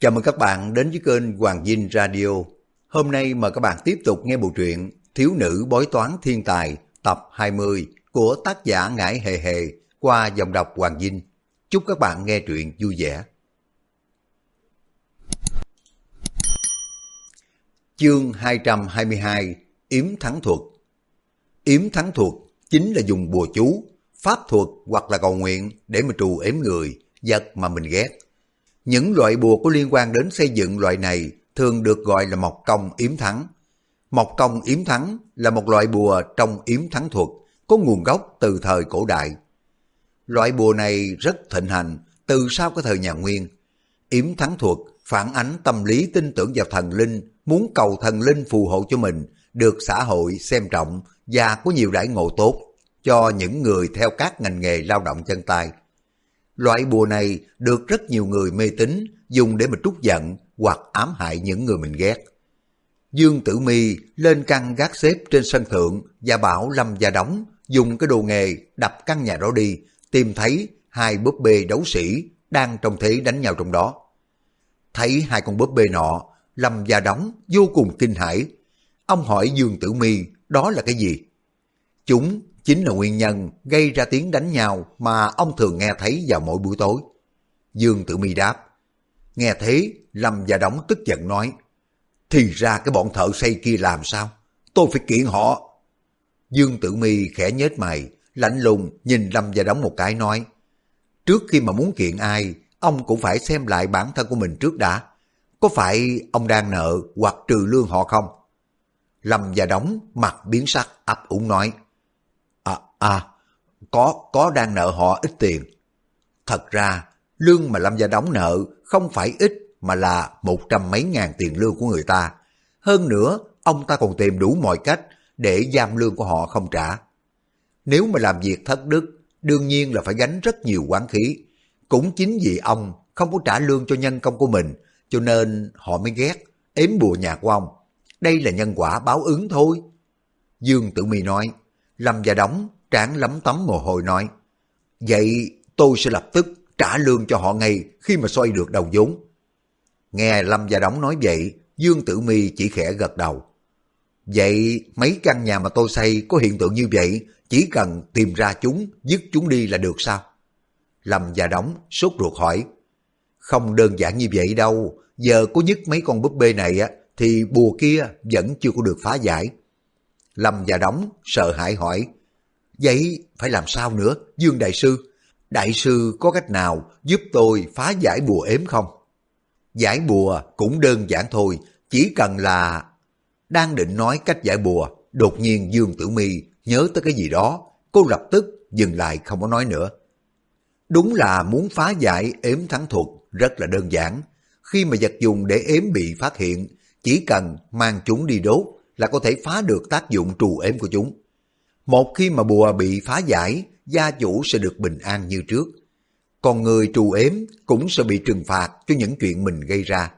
Chào mừng các bạn đến với kênh Hoàng Dinh Radio. Hôm nay mời các bạn tiếp tục nghe bộ truyện Thiếu nữ bói toán thiên tài tập 20 của tác giả Ngải Hề Hề qua dòng đọc Hoàng Dinh. Chúc các bạn nghe truyện vui vẻ. Chương 222 Yếm Thắng Thuật Yếm Thắng Thuật chính là dùng bùa chú, pháp thuật hoặc là cầu nguyện để mà trù ếm người, vật mà mình ghét. Những loại bùa có liên quan đến xây dựng loại này thường được gọi là mộc công yếm thắng. Mộc công yếm thắng là một loại bùa trong yếm thắng thuật, có nguồn gốc từ thời cổ đại. Loại bùa này rất thịnh hành từ sau cái thời nhà Nguyên. Yếm thắng thuật phản ánh tâm lý tin tưởng vào thần linh, muốn cầu thần linh phù hộ cho mình, được xã hội xem trọng và có nhiều đãi ngộ tốt cho những người theo các ngành nghề lao động chân tay. Loại bùa này được rất nhiều người mê tín dùng để mà trút giận hoặc ám hại những người mình ghét. Dương Tử Mi lên căn gác xếp trên sân thượng và bảo Lâm Gia Đóng dùng cái đồ nghề đập căn nhà đó đi, tìm thấy hai búp bê đấu sĩ đang trong thế đánh nhau trong đó. Thấy hai con búp bê nọ, Lâm Gia Đóng vô cùng kinh hãi. Ông hỏi Dương Tử Mi đó là cái gì? Chúng chính là nguyên nhân gây ra tiếng đánh nhau mà ông thường nghe thấy vào mỗi buổi tối. Dương Tử Mi đáp. Nghe thế, Lâm Gia đóng tức giận nói, thì ra cái bọn thợ xây kia làm sao? Tôi phải kiện họ. Dương Tử Mi khẽ nhếch mày, lạnh lùng nhìn Lâm Gia đóng một cái nói, trước khi mà muốn kiện ai, ông cũng phải xem lại bản thân của mình trước đã. Có phải ông đang nợ hoặc trừ lương họ không? Lâm Gia đóng mặt biến sắc ấp úng nói, À, à, có, có đang nợ họ ít tiền. Thật ra, lương mà Lâm Gia đóng nợ không phải ít mà là một trăm mấy ngàn tiền lương của người ta. Hơn nữa, ông ta còn tìm đủ mọi cách để giam lương của họ không trả. Nếu mà làm việc thất đức, đương nhiên là phải gánh rất nhiều quán khí. Cũng chính vì ông không có trả lương cho nhân công của mình, cho nên họ mới ghét, ếm bùa nhà của ông. Đây là nhân quả báo ứng thôi. Dương Tử Mi nói, Lâm Gia đóng tráng lắm tấm mồ hôi nói, Vậy tôi sẽ lập tức trả lương cho họ ngay khi mà xoay được đầu vốn. Nghe Lâm Gia đóng nói vậy, Dương Tử Mi chỉ khẽ gật đầu. Vậy mấy căn nhà mà tôi xây có hiện tượng như vậy, chỉ cần tìm ra chúng, dứt chúng đi là được sao? Lâm Gia đóng sốt ruột hỏi. Không đơn giản như vậy đâu, giờ có nhất mấy con búp bê này á, thì bùa kia vẫn chưa có được phá giải. Lâm và đóng sợ hãi hỏi, Vậy phải làm sao nữa, Dương Đại Sư? Đại Sư có cách nào giúp tôi phá giải bùa ếm không? Giải bùa cũng đơn giản thôi, chỉ cần là... Đang định nói cách giải bùa, đột nhiên Dương Tử Mi nhớ tới cái gì đó, cô lập tức dừng lại không có nói nữa. Đúng là muốn phá giải ếm thắng thuật rất là đơn giản. Khi mà vật dùng để ếm bị phát hiện, chỉ cần mang chúng đi đốt là có thể phá được tác dụng trù ếm của chúng. Một khi mà bùa bị phá giải, gia chủ sẽ được bình an như trước. Còn người trù ếm cũng sẽ bị trừng phạt cho những chuyện mình gây ra.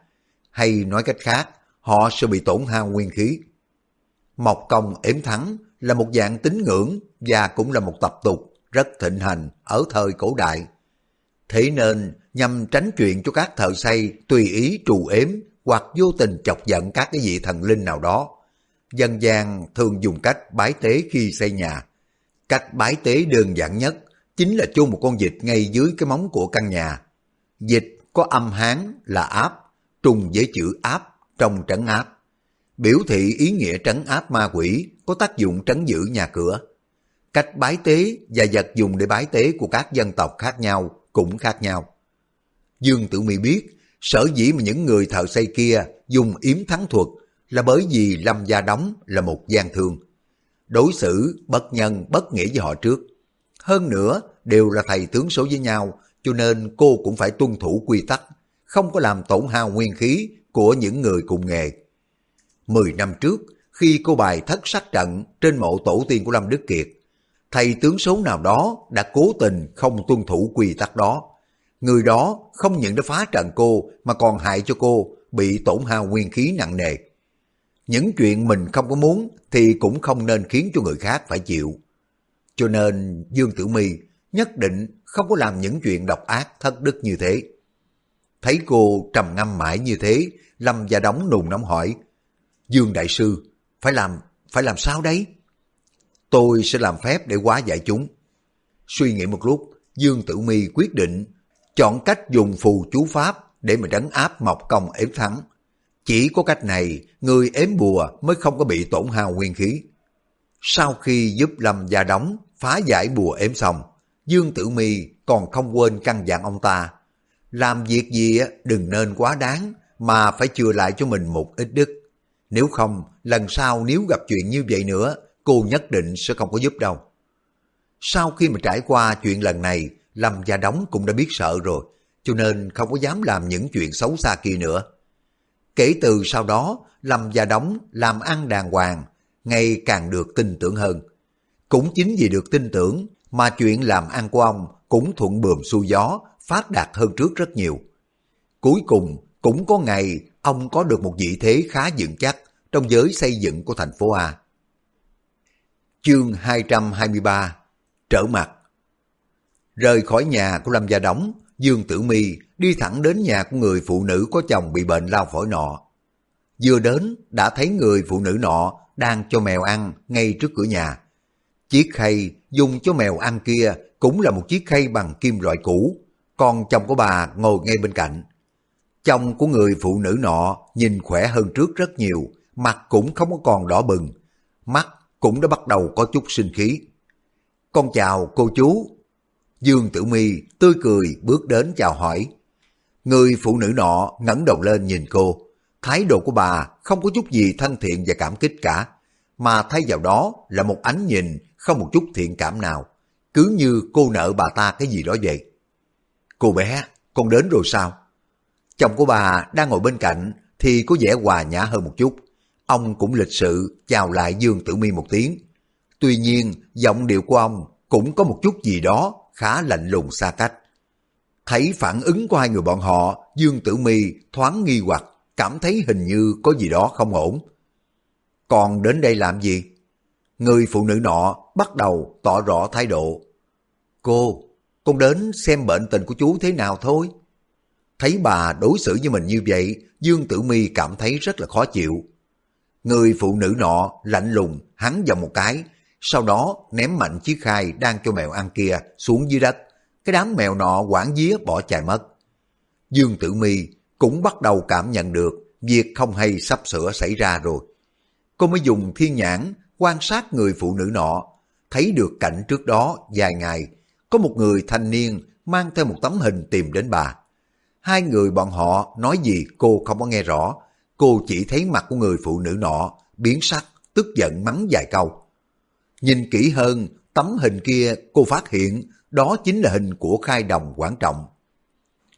Hay nói cách khác, họ sẽ bị tổn hao nguyên khí. Mộc công ếm thắng là một dạng tín ngưỡng và cũng là một tập tục rất thịnh hành ở thời cổ đại. Thế nên nhằm tránh chuyện cho các thợ xây tùy ý trù ếm hoặc vô tình chọc giận các cái vị thần linh nào đó. Dân gian thường dùng cách bái tế khi xây nhà. Cách bái tế đơn giản nhất chính là chôn một con vịt ngay dưới cái móng của căn nhà. Vịt có âm hán là áp, trùng với chữ áp trong trấn áp. Biểu thị ý nghĩa trấn áp ma quỷ có tác dụng trấn giữ nhà cửa. Cách bái tế và vật dùng để bái tế của các dân tộc khác nhau cũng khác nhau. Dương Tử Mi biết, sở dĩ mà những người thợ xây kia dùng yếm thắng thuật là bởi vì Lâm Gia Đóng là một gian thương. Đối xử bất nhân bất nghĩa với họ trước. Hơn nữa, đều là thầy tướng số với nhau, cho nên cô cũng phải tuân thủ quy tắc, không có làm tổn hao nguyên khí của những người cùng nghề. Mười năm trước, khi cô bài thất sắc trận trên mộ tổ tiên của Lâm Đức Kiệt, thầy tướng số nào đó đã cố tình không tuân thủ quy tắc đó. Người đó không những đã phá trận cô mà còn hại cho cô bị tổn hao nguyên khí nặng nề. Những chuyện mình không có muốn thì cũng không nên khiến cho người khác phải chịu. Cho nên Dương Tử Mi nhất định không có làm những chuyện độc ác thất đức như thế. Thấy cô trầm ngâm mãi như thế, Lâm Gia đóng nùng nóng hỏi, Dương Đại Sư, phải làm, phải làm sao đấy? Tôi sẽ làm phép để hóa giải chúng. Suy nghĩ một lúc, Dương Tử Mi quyết định chọn cách dùng phù chú pháp để mà trấn áp Mộc Công ếm thắng. Chỉ có cách này, người ếm bùa mới không có bị tổn hao nguyên khí. Sau khi giúp Lâm Gia đóng phá giải bùa ếm xong, Dương Tử Mi còn không quên căn dặn ông ta. Làm việc gì đừng nên quá đáng, mà phải chừa lại cho mình một ít đức. Nếu không, lần sau nếu gặp chuyện như vậy nữa, cô nhất định sẽ không có giúp đâu. Sau khi mà trải qua chuyện lần này, Lâm Gia đóng cũng đã biết sợ rồi, cho nên không có dám làm những chuyện xấu xa kia nữa. Kể từ sau đó, Lâm Gia Đóng làm ăn đàng hoàng, ngày càng được tin tưởng hơn. Cũng chính vì được tin tưởng mà chuyện làm ăn của ông cũng thuận bườm xuôi gió, phát đạt hơn trước rất nhiều. Cuối cùng, cũng có ngày ông có được một vị thế khá vững chắc trong giới xây dựng của thành phố A. Chương 223 Trở mặt Rời khỏi nhà của Lâm Gia Đống, Dương Tử Mi đi thẳng đến nhà của người phụ nữ có chồng bị bệnh lao phổi nọ. Vừa đến, đã thấy người phụ nữ nọ đang cho mèo ăn ngay trước cửa nhà. Chiếc khay dùng cho mèo ăn kia cũng là một chiếc khay bằng kim loại cũ, còn chồng của bà ngồi ngay bên cạnh. Chồng của người phụ nữ nọ nhìn khỏe hơn trước rất nhiều, mặt cũng không có còn đỏ bừng, mắt cũng đã bắt đầu có chút sinh khí. Con chào cô chú. Dương Tử Mi tươi cười bước đến chào hỏi. Người phụ nữ nọ ngẩng đầu lên nhìn cô. Thái độ của bà không có chút gì thân thiện và cảm kích cả, mà thay vào đó là một ánh nhìn không một chút thiện cảm nào. Cứ như cô nợ bà ta cái gì đó vậy. Cô bé, con đến rồi sao? Chồng của bà đang ngồi bên cạnh thì có vẻ hòa nhã hơn một chút. Ông cũng lịch sự chào lại Dương Tử Mi một tiếng. Tuy nhiên, giọng điệu của ông cũng có một chút gì đó khá lạnh lùng xa cách. Thấy phản ứng của hai người bọn họ, Dương Tử Mi thoáng nghi hoặc, cảm thấy hình như có gì đó không ổn. Còn đến đây làm gì? Người phụ nữ nọ bắt đầu tỏ rõ thái độ. Cô, con đến xem bệnh tình của chú thế nào thôi. Thấy bà đối xử với mình như vậy, Dương Tử Mi cảm thấy rất là khó chịu. Người phụ nữ nọ lạnh lùng hắn vào một cái, sau đó ném mạnh chiếc khai đang cho mèo ăn kia xuống dưới đất. Cái đám mèo nọ quảng día bỏ chạy mất. Dương Tử Mi cũng bắt đầu cảm nhận được việc không hay sắp sửa xảy ra rồi. Cô mới dùng thiên nhãn quan sát người phụ nữ nọ, thấy được cảnh trước đó vài ngày, có một người thanh niên mang theo một tấm hình tìm đến bà. Hai người bọn họ nói gì cô không có nghe rõ, cô chỉ thấy mặt của người phụ nữ nọ biến sắc, tức giận mắng vài câu. Nhìn kỹ hơn, tấm hình kia cô phát hiện đó chính là hình của khai đồng quan trọng.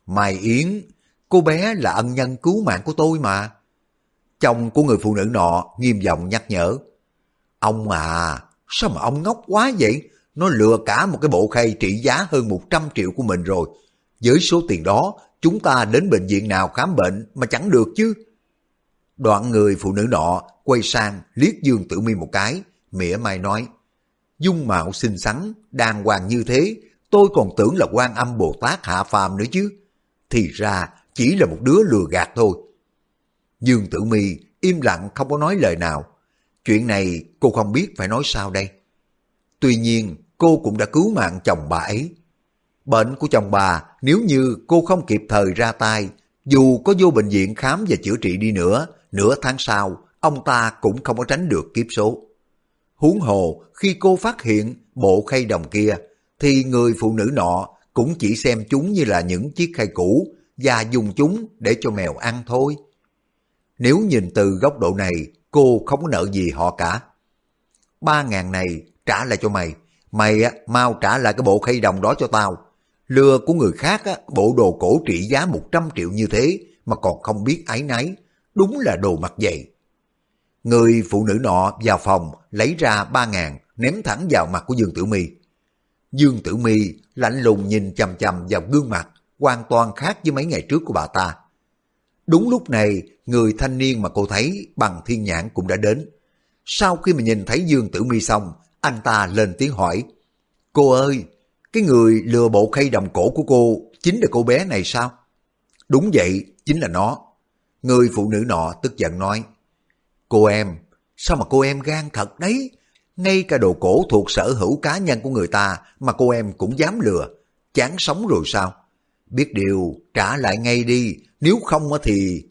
Mai Yến, cô bé là ân nhân cứu mạng của tôi mà. Chồng của người phụ nữ nọ nghiêm giọng nhắc nhở. Ông à, sao mà ông ngốc quá vậy? Nó lừa cả một cái bộ khay trị giá hơn 100 triệu của mình rồi. Với số tiền đó, chúng ta đến bệnh viện nào khám bệnh mà chẳng được chứ. Đoạn người phụ nữ nọ quay sang liếc Dương Tử Mi một cái, mỉa mai nói, dung mạo xinh xắn, đàng hoàng như thế, tôi còn tưởng là quan âm Bồ Tát hạ phàm nữa chứ. Thì ra chỉ là một đứa lừa gạt thôi. Dương Tử Mi im lặng không có nói lời nào. Chuyện này cô không biết phải nói sao đây. Tuy nhiên cô cũng đã cứu mạng chồng bà ấy. Bệnh của chồng bà nếu như cô không kịp thời ra tay, dù có vô bệnh viện khám và chữa trị đi nữa, nửa tháng sau, ông ta cũng không có tránh được kiếp số. Huống hồ, khi cô phát hiện bộ khay đồng kia, thì người phụ nữ nọ cũng chỉ xem chúng như là những chiếc khay cũ và dùng chúng để cho mèo ăn thôi. Nếu nhìn từ góc độ này, cô không có nợ gì họ cả. Ba ngàn này trả lại cho mày, mày á, mau trả lại cái bộ khay đồng đó cho tao. Lừa của người khác á, bộ đồ cổ trị giá 100 triệu như thế mà còn không biết ái náy, đúng là đồ mặt dày. Người phụ nữ nọ vào phòng lấy ra ba ngàn ném thẳng vào mặt của Dương Tử Mi. Dương Tử Mi lạnh lùng nhìn chằm chằm vào gương mặt hoàn toàn khác với mấy ngày trước của bà ta. Đúng lúc này, người thanh niên mà cô thấy bằng thiên nhãn cũng đã đến. Sau khi mà nhìn thấy Dương Tử Mi xong, anh ta lên tiếng hỏi, Cô ơi, cái người lừa bộ khay đồng cổ của cô chính là cô bé này sao? Đúng vậy, chính là nó. Người phụ nữ nọ tức giận nói, Cô em, sao mà cô em gan thật đấy? Ngay cả đồ cổ thuộc sở hữu cá nhân của người ta mà cô em cũng dám lừa. Chán sống rồi sao? Biết điều, trả lại ngay đi, nếu không thì...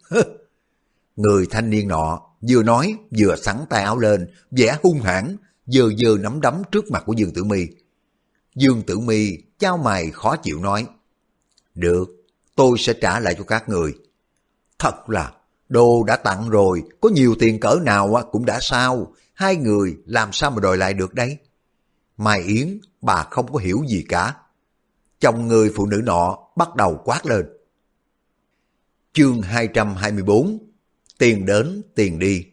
Người thanh niên nọ vừa nói vừa sắn tay áo lên, vẻ hung hãn, dơ dơ nắm đấm trước mặt của Dương Tử Mi. Dương Tử Mi trao mày khó chịu nói, Được, tôi sẽ trả lại cho các người. Thật là, đồ đã tặng rồi, có nhiều tiền cỡ nào cũng đã sao, hai người làm sao mà đòi lại được đấy? Mai Yến, bà không có hiểu gì cả. Chồng người phụ nữ nọ bắt đầu quát lên. Chương 224 Tiền đến, tiền đi.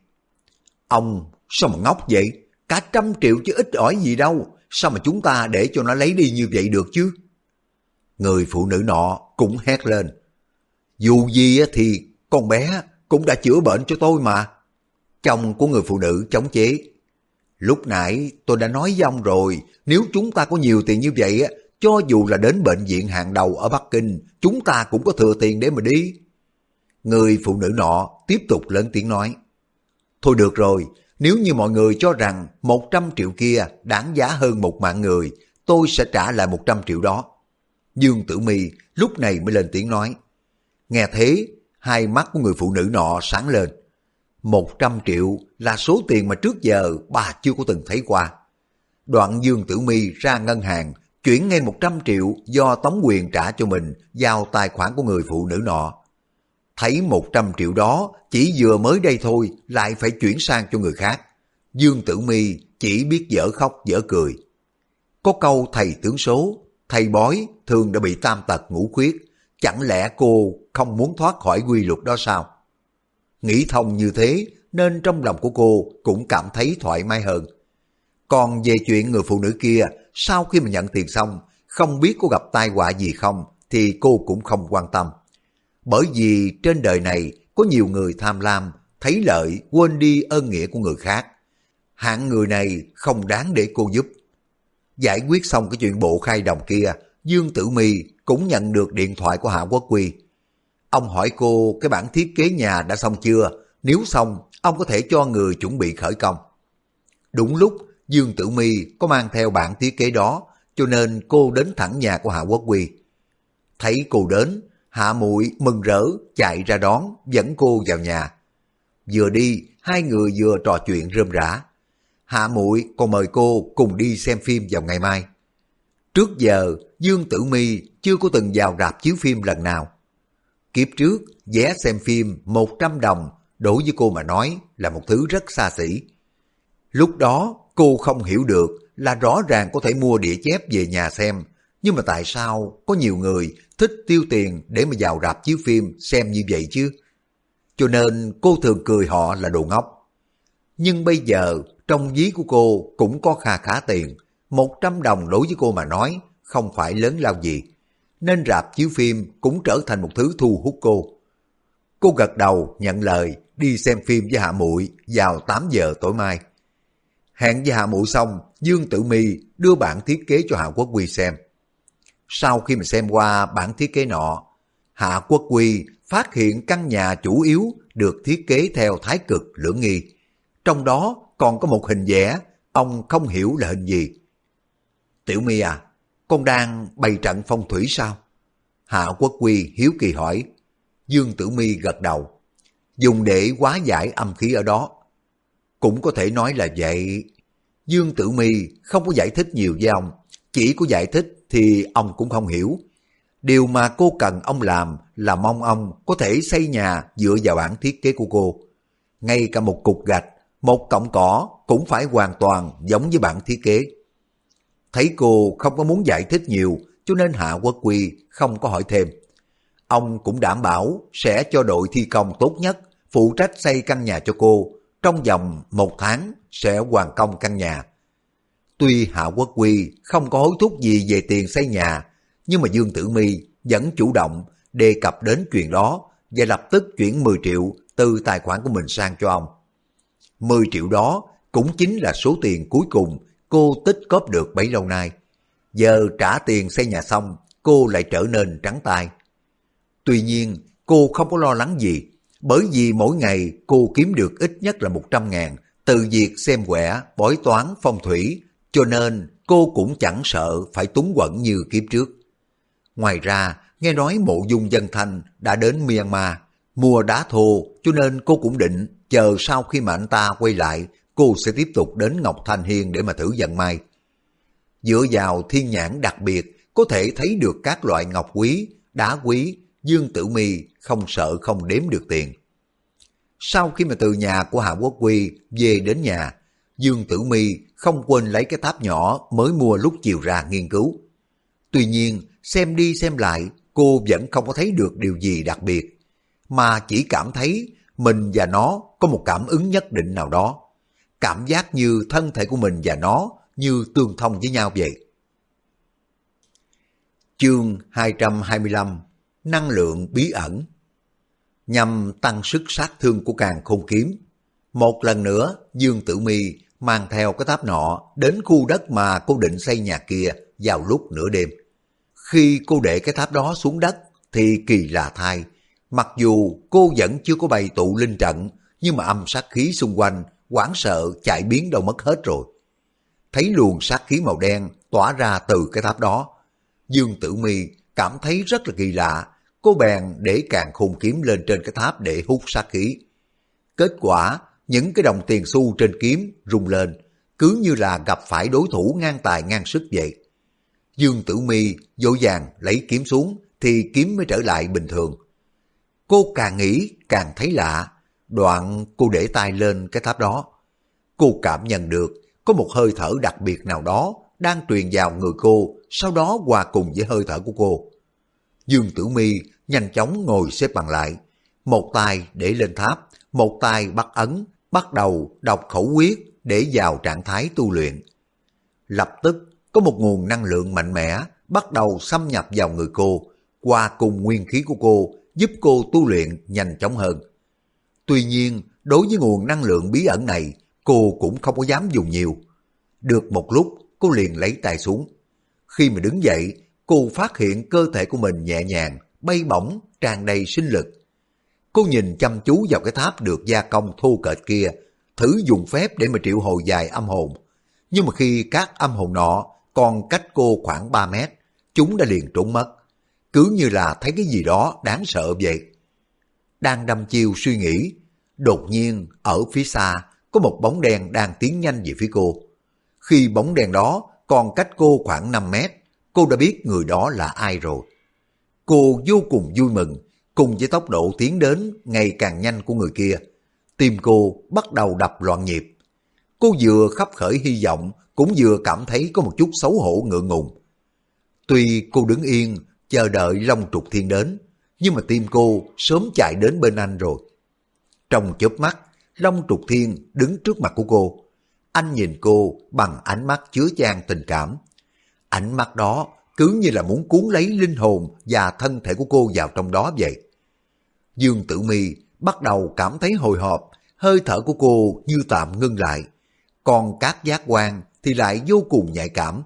Ông, sao mà ngốc vậy? Cả trăm triệu chứ ít ỏi gì đâu. Sao mà chúng ta để cho nó lấy đi như vậy được chứ? Người phụ nữ nọ cũng hét lên. Dù gì thì con bé cũng đã chữa bệnh cho tôi mà. Chồng của người phụ nữ chống chế. Lúc nãy tôi đã nói với ông rồi, nếu chúng ta có nhiều tiền như vậy, cho dù là đến bệnh viện hàng đầu ở Bắc Kinh, chúng ta cũng có thừa tiền để mà đi. Người phụ nữ nọ tiếp tục lớn tiếng nói. Thôi được rồi, nếu như mọi người cho rằng 100 triệu kia đáng giá hơn một mạng người, tôi sẽ trả lại 100 triệu đó. Dương Tử Mi lúc này mới lên tiếng nói. Nghe thế, hai mắt của người phụ nữ nọ sáng lên. 100 triệu là số tiền mà trước giờ bà chưa có từng thấy qua. Đoạn Dương Tử Mi ra ngân hàng, chuyển ngay 100 triệu do Tống Quyền trả cho mình vào tài khoản của người phụ nữ nọ. Thấy 100 triệu đó chỉ vừa mới đây thôi lại phải chuyển sang cho người khác. Dương Tử Mi chỉ biết dở khóc dở cười. Có câu thầy tướng số, thầy bói thường đã bị tam tật ngũ khuyết. Chẳng lẽ cô không muốn thoát khỏi quy luật đó sao? Nghĩ thông như thế nên trong lòng của cô cũng cảm thấy thoải mái hơn. Còn về chuyện người phụ nữ kia, sau khi mà nhận tiền xong, không biết có gặp tai họa gì không thì cô cũng không quan tâm. Bởi vì trên đời này có nhiều người tham lam, thấy lợi quên đi ơn nghĩa của người khác. Hạng người này không đáng để cô giúp. Giải quyết xong cái chuyện bộ khai đồng kia, Dương Tử My cũng nhận được điện thoại của Hạ Quốc Quy. Ông hỏi cô cái bản thiết kế nhà đã xong chưa? Nếu xong, ông có thể cho người chuẩn bị khởi công. Đúng lúc Dương Tử My có mang theo bản thiết kế đó, cho nên cô đến thẳng nhà của Hạ Quốc Quy. Thấy cô đến, Hạ muội mừng rỡ chạy ra đón, dẫn cô vào nhà. Vừa đi, hai người vừa trò chuyện rơm rã. Hạ muội còn mời cô cùng đi xem phim vào ngày mai. Trước giờ, Dương Tử Mi chưa có từng vào rạp chiếu phim lần nào. Kiếp trước, vé xem phim 100 đồng đối với cô mà nói là một thứ rất xa xỉ. Lúc đó, cô không hiểu được là rõ ràng có thể mua đĩa chép về nhà xem, nhưng mà tại sao có nhiều người thích tiêu tiền để mà vào rạp chiếu phim xem như vậy chứ? Cho nên cô thường cười họ là đồ ngốc. Nhưng bây giờ trong ví của cô cũng có kha khá tiền, 100 đồng đối với cô mà nói không phải lớn lao gì, nên rạp chiếu phim cũng trở thành một thứ thu hút cô. Cô gật đầu nhận lời đi xem phim với Hạ Muội vào 8 giờ tối mai. Hẹn với Hạ Muội xong, Dương Tử Mi đưa bản thiết kế cho Hạ Quốc Quy xem. Sau khi mà xem qua bản thiết kế nọ, Hạ Quốc Quy phát hiện căn nhà chủ yếu được thiết kế theo thái cực lưỡng nghi. Trong đó còn có một hình vẽ, ông không hiểu là hình gì. Tiểu Mi à, con đang bày trận phong thủy sao? Hạ Quốc Quy hiếu kỳ hỏi. Dương Tử Mi gật đầu. Dùng để hóa giải âm khí ở đó. Cũng có thể nói là vậy. Dương Tử Mi không có giải thích nhiều với ông. Chỉ có giải thích thì ông cũng không hiểu. Điều mà cô cần ông làm là mong ông có thể xây nhà dựa vào bản thiết kế của cô. Ngay cả một cục gạch, một cọng cỏ cũng phải hoàn toàn giống với bản thiết kế. Thấy cô không có muốn giải thích nhiều cho nên Hạ Quốc Quy không có hỏi thêm. Ông cũng đảm bảo sẽ cho đội thi công tốt nhất phụ trách xây căn nhà cho cô. Trong vòng một tháng sẽ hoàn công căn nhà. Tuy Hạ Quốc Quy không có hối thúc gì về tiền xây nhà, nhưng mà Dương Tử My vẫn chủ động đề cập đến chuyện đó và lập tức chuyển 10 triệu từ tài khoản của mình sang cho ông. 10 triệu đó cũng chính là số tiền cuối cùng cô tích cóp được bấy lâu nay. Giờ trả tiền xây nhà xong, cô lại trở nên trắng tay. Tuy nhiên, cô không có lo lắng gì, bởi vì mỗi ngày cô kiếm được ít nhất là 100 ngàn từ việc xem quẻ, bói toán, phong thủy, cho nên cô cũng chẳng sợ phải túng quẩn như kiếp trước. Ngoài ra, nghe nói mộ dung dân thanh đã đến Myanmar mua đá thô cho nên cô cũng định chờ sau khi mà anh ta quay lại cô sẽ tiếp tục đến Ngọc Thanh Hiên để mà thử vận may. Dựa vào thiên nhãn đặc biệt có thể thấy được các loại ngọc quý, đá quý, Dương Tử Mi không sợ không đếm được tiền. Sau khi mà từ nhà của Hạ Quốc Quy về đến nhà, Dương Tử Mi không quên lấy cái tháp nhỏ mới mua lúc chiều ra nghiên cứu. Tuy nhiên, xem đi xem lại, cô vẫn không có thấy được điều gì đặc biệt, mà chỉ cảm thấy mình và nó có một cảm ứng nhất định nào đó. Cảm giác như thân thể của mình và nó như tương thông với nhau vậy. Chương 225 Năng lượng bí ẩn Nhằm tăng sức sát thương của càng khôn kiếm, một lần nữa Dương Tử Mi mang theo cái tháp nọ đến khu đất mà cô định xây nhà kia vào lúc nửa đêm. Khi cô để cái tháp đó xuống đất thì kỳ lạ thai. Mặc dù cô vẫn chưa có bày tụ linh trận, nhưng mà âm sát khí xung quanh hoảng sợ chạy biến đâu mất hết rồi. Thấy luồng sát khí màu đen tỏa ra từ cái tháp đó. Dương Tử Mi cảm thấy rất là kỳ lạ, cô bèn để càng khung kiếm lên trên cái tháp để hút sát khí. Kết quả, những cái đồng tiền xu trên kiếm rung lên, cứ như là gặp phải đối thủ ngang tài ngang sức vậy. Dương Tử Mi dội vàng lấy kiếm xuống thì kiếm mới trở lại bình thường. Cô càng nghĩ càng thấy lạ, đoạn cô để tay lên cái tháp đó. Cô cảm nhận được có một hơi thở đặc biệt nào đó đang truyền vào người cô, sau đó hòa cùng với hơi thở của cô. Dương Tử Mi nhanh chóng ngồi xếp bằng lại, một tay để lên tháp, một tay bắt ấn, bắt đầu đọc khẩu quyết để vào trạng thái tu luyện. Lập tức có một nguồn năng lượng mạnh mẽ bắt đầu xâm nhập vào người cô, qua cùng nguyên khí của cô giúp cô tu luyện nhanh chóng hơn. Tuy nhiên, đối với nguồn năng lượng bí ẩn này, cô cũng không có dám dùng nhiều. Được một lúc, cô liền lấy tay xuống. Khi mà đứng dậy, cô phát hiện cơ thể của mình nhẹ nhàng, bay bổng, tràn đầy sinh lực. Cô nhìn chăm chú vào cái tháp được gia công thô kệch kia, thử dùng phép để mà triệu hồi dài âm hồn. Nhưng mà khi các âm hồn nọ còn cách cô khoảng 3 mét, chúng đã liền trốn mất. Cứ như là thấy cái gì đó đáng sợ vậy. Đang đâm chiêu suy nghĩ, đột nhiên ở phía xa có một bóng đen đang tiến nhanh về phía cô. Khi bóng đen đó còn cách cô khoảng 5 mét, cô đã biết người đó là ai rồi. Cô vô cùng vui mừng, cùng với tốc độ tiến đến ngày càng nhanh của người kia. Tim cô bắt đầu đập loạn nhịp. Cô vừa khắp khởi hy vọng, cũng vừa cảm thấy có một chút xấu hổ ngượng ngùng. Tuy cô đứng yên, chờ đợi Long Trục Thiên đến, nhưng mà tim cô sớm chạy đến bên anh rồi. Trong chớp mắt, Long Trục Thiên đứng trước mặt của cô. Anh nhìn cô bằng ánh mắt chứa chan tình cảm. Ánh mắt đó cứ như là muốn cuốn lấy linh hồn và thân thể của cô vào trong đó vậy. Dương Tử Mi bắt đầu cảm thấy hồi hộp, hơi thở của cô như tạm ngưng lại. Còn các giác quan thì lại vô cùng nhạy cảm.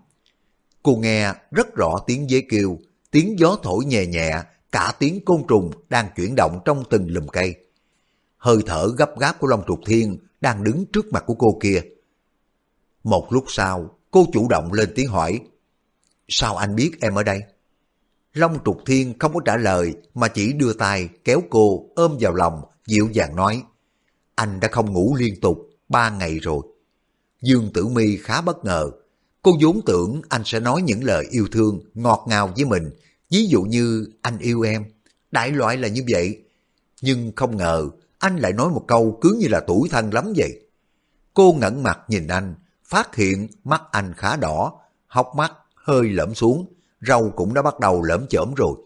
Cô nghe rất rõ tiếng dế kêu, tiếng gió thổi nhẹ nhẹ, cả tiếng côn trùng đang chuyển động trong từng lùm cây. Hơi thở gấp gáp của Long Trục Thiên đang đứng trước mặt của cô kia. Một lúc sau, cô chủ động lên tiếng hỏi, Sao anh biết em ở đây? Long Trục Thiên không có trả lời mà chỉ đưa tay kéo cô ôm vào lòng, dịu dàng nói, anh đã không ngủ liên tục ba ngày rồi. Dương Tử Mi khá bất ngờ, cô vốn tưởng anh sẽ nói những lời yêu thương ngọt ngào với mình, ví dụ như anh yêu em, đại loại là như vậy. Nhưng không ngờ anh lại nói một câu cứ như là tuổi thân lắm vậy. Cô ngẩn mặt nhìn anh, phát hiện mắt anh khá đỏ, hốc mắt hơi lõm xuống, râu cũng đã bắt đầu lõm chởm rồi.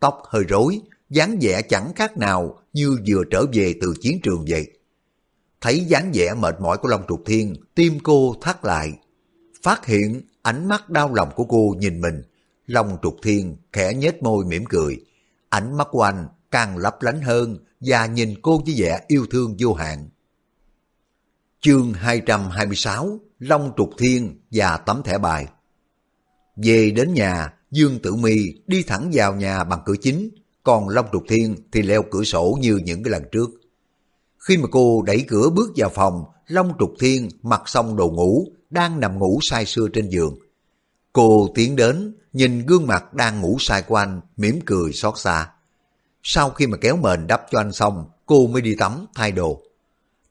Tóc hơi rối, dáng vẻ chẳng khác nào như vừa trở về từ chiến trường vậy. Thấy dáng vẻ mệt mỏi của Long Trục Thiên, tim cô thắt lại. Phát hiện ánh mắt đau lòng của cô nhìn mình, Long Trục Thiên khẽ nhếch môi mỉm cười. Ánh mắt của anh càng lấp lánh hơn và nhìn cô với vẻ yêu thương vô hạn. Chương 226 Long Trục Thiên và tấm thẻ bài Về đến nhà, Dương Tử Mi đi thẳng vào nhà bằng cửa chính. còn Long Trục Thiên thì leo cửa sổ như những cái lần trước. Khi mà cô đẩy cửa bước vào phòng, Long Trục Thiên mặc xong đồ ngủ, đang nằm ngủ say sưa trên giường. Cô tiến đến, nhìn gương mặt đang ngủ say của anh, mỉm cười xót xa. Sau khi mà kéo mền đắp cho anh xong, cô mới đi tắm, thay đồ.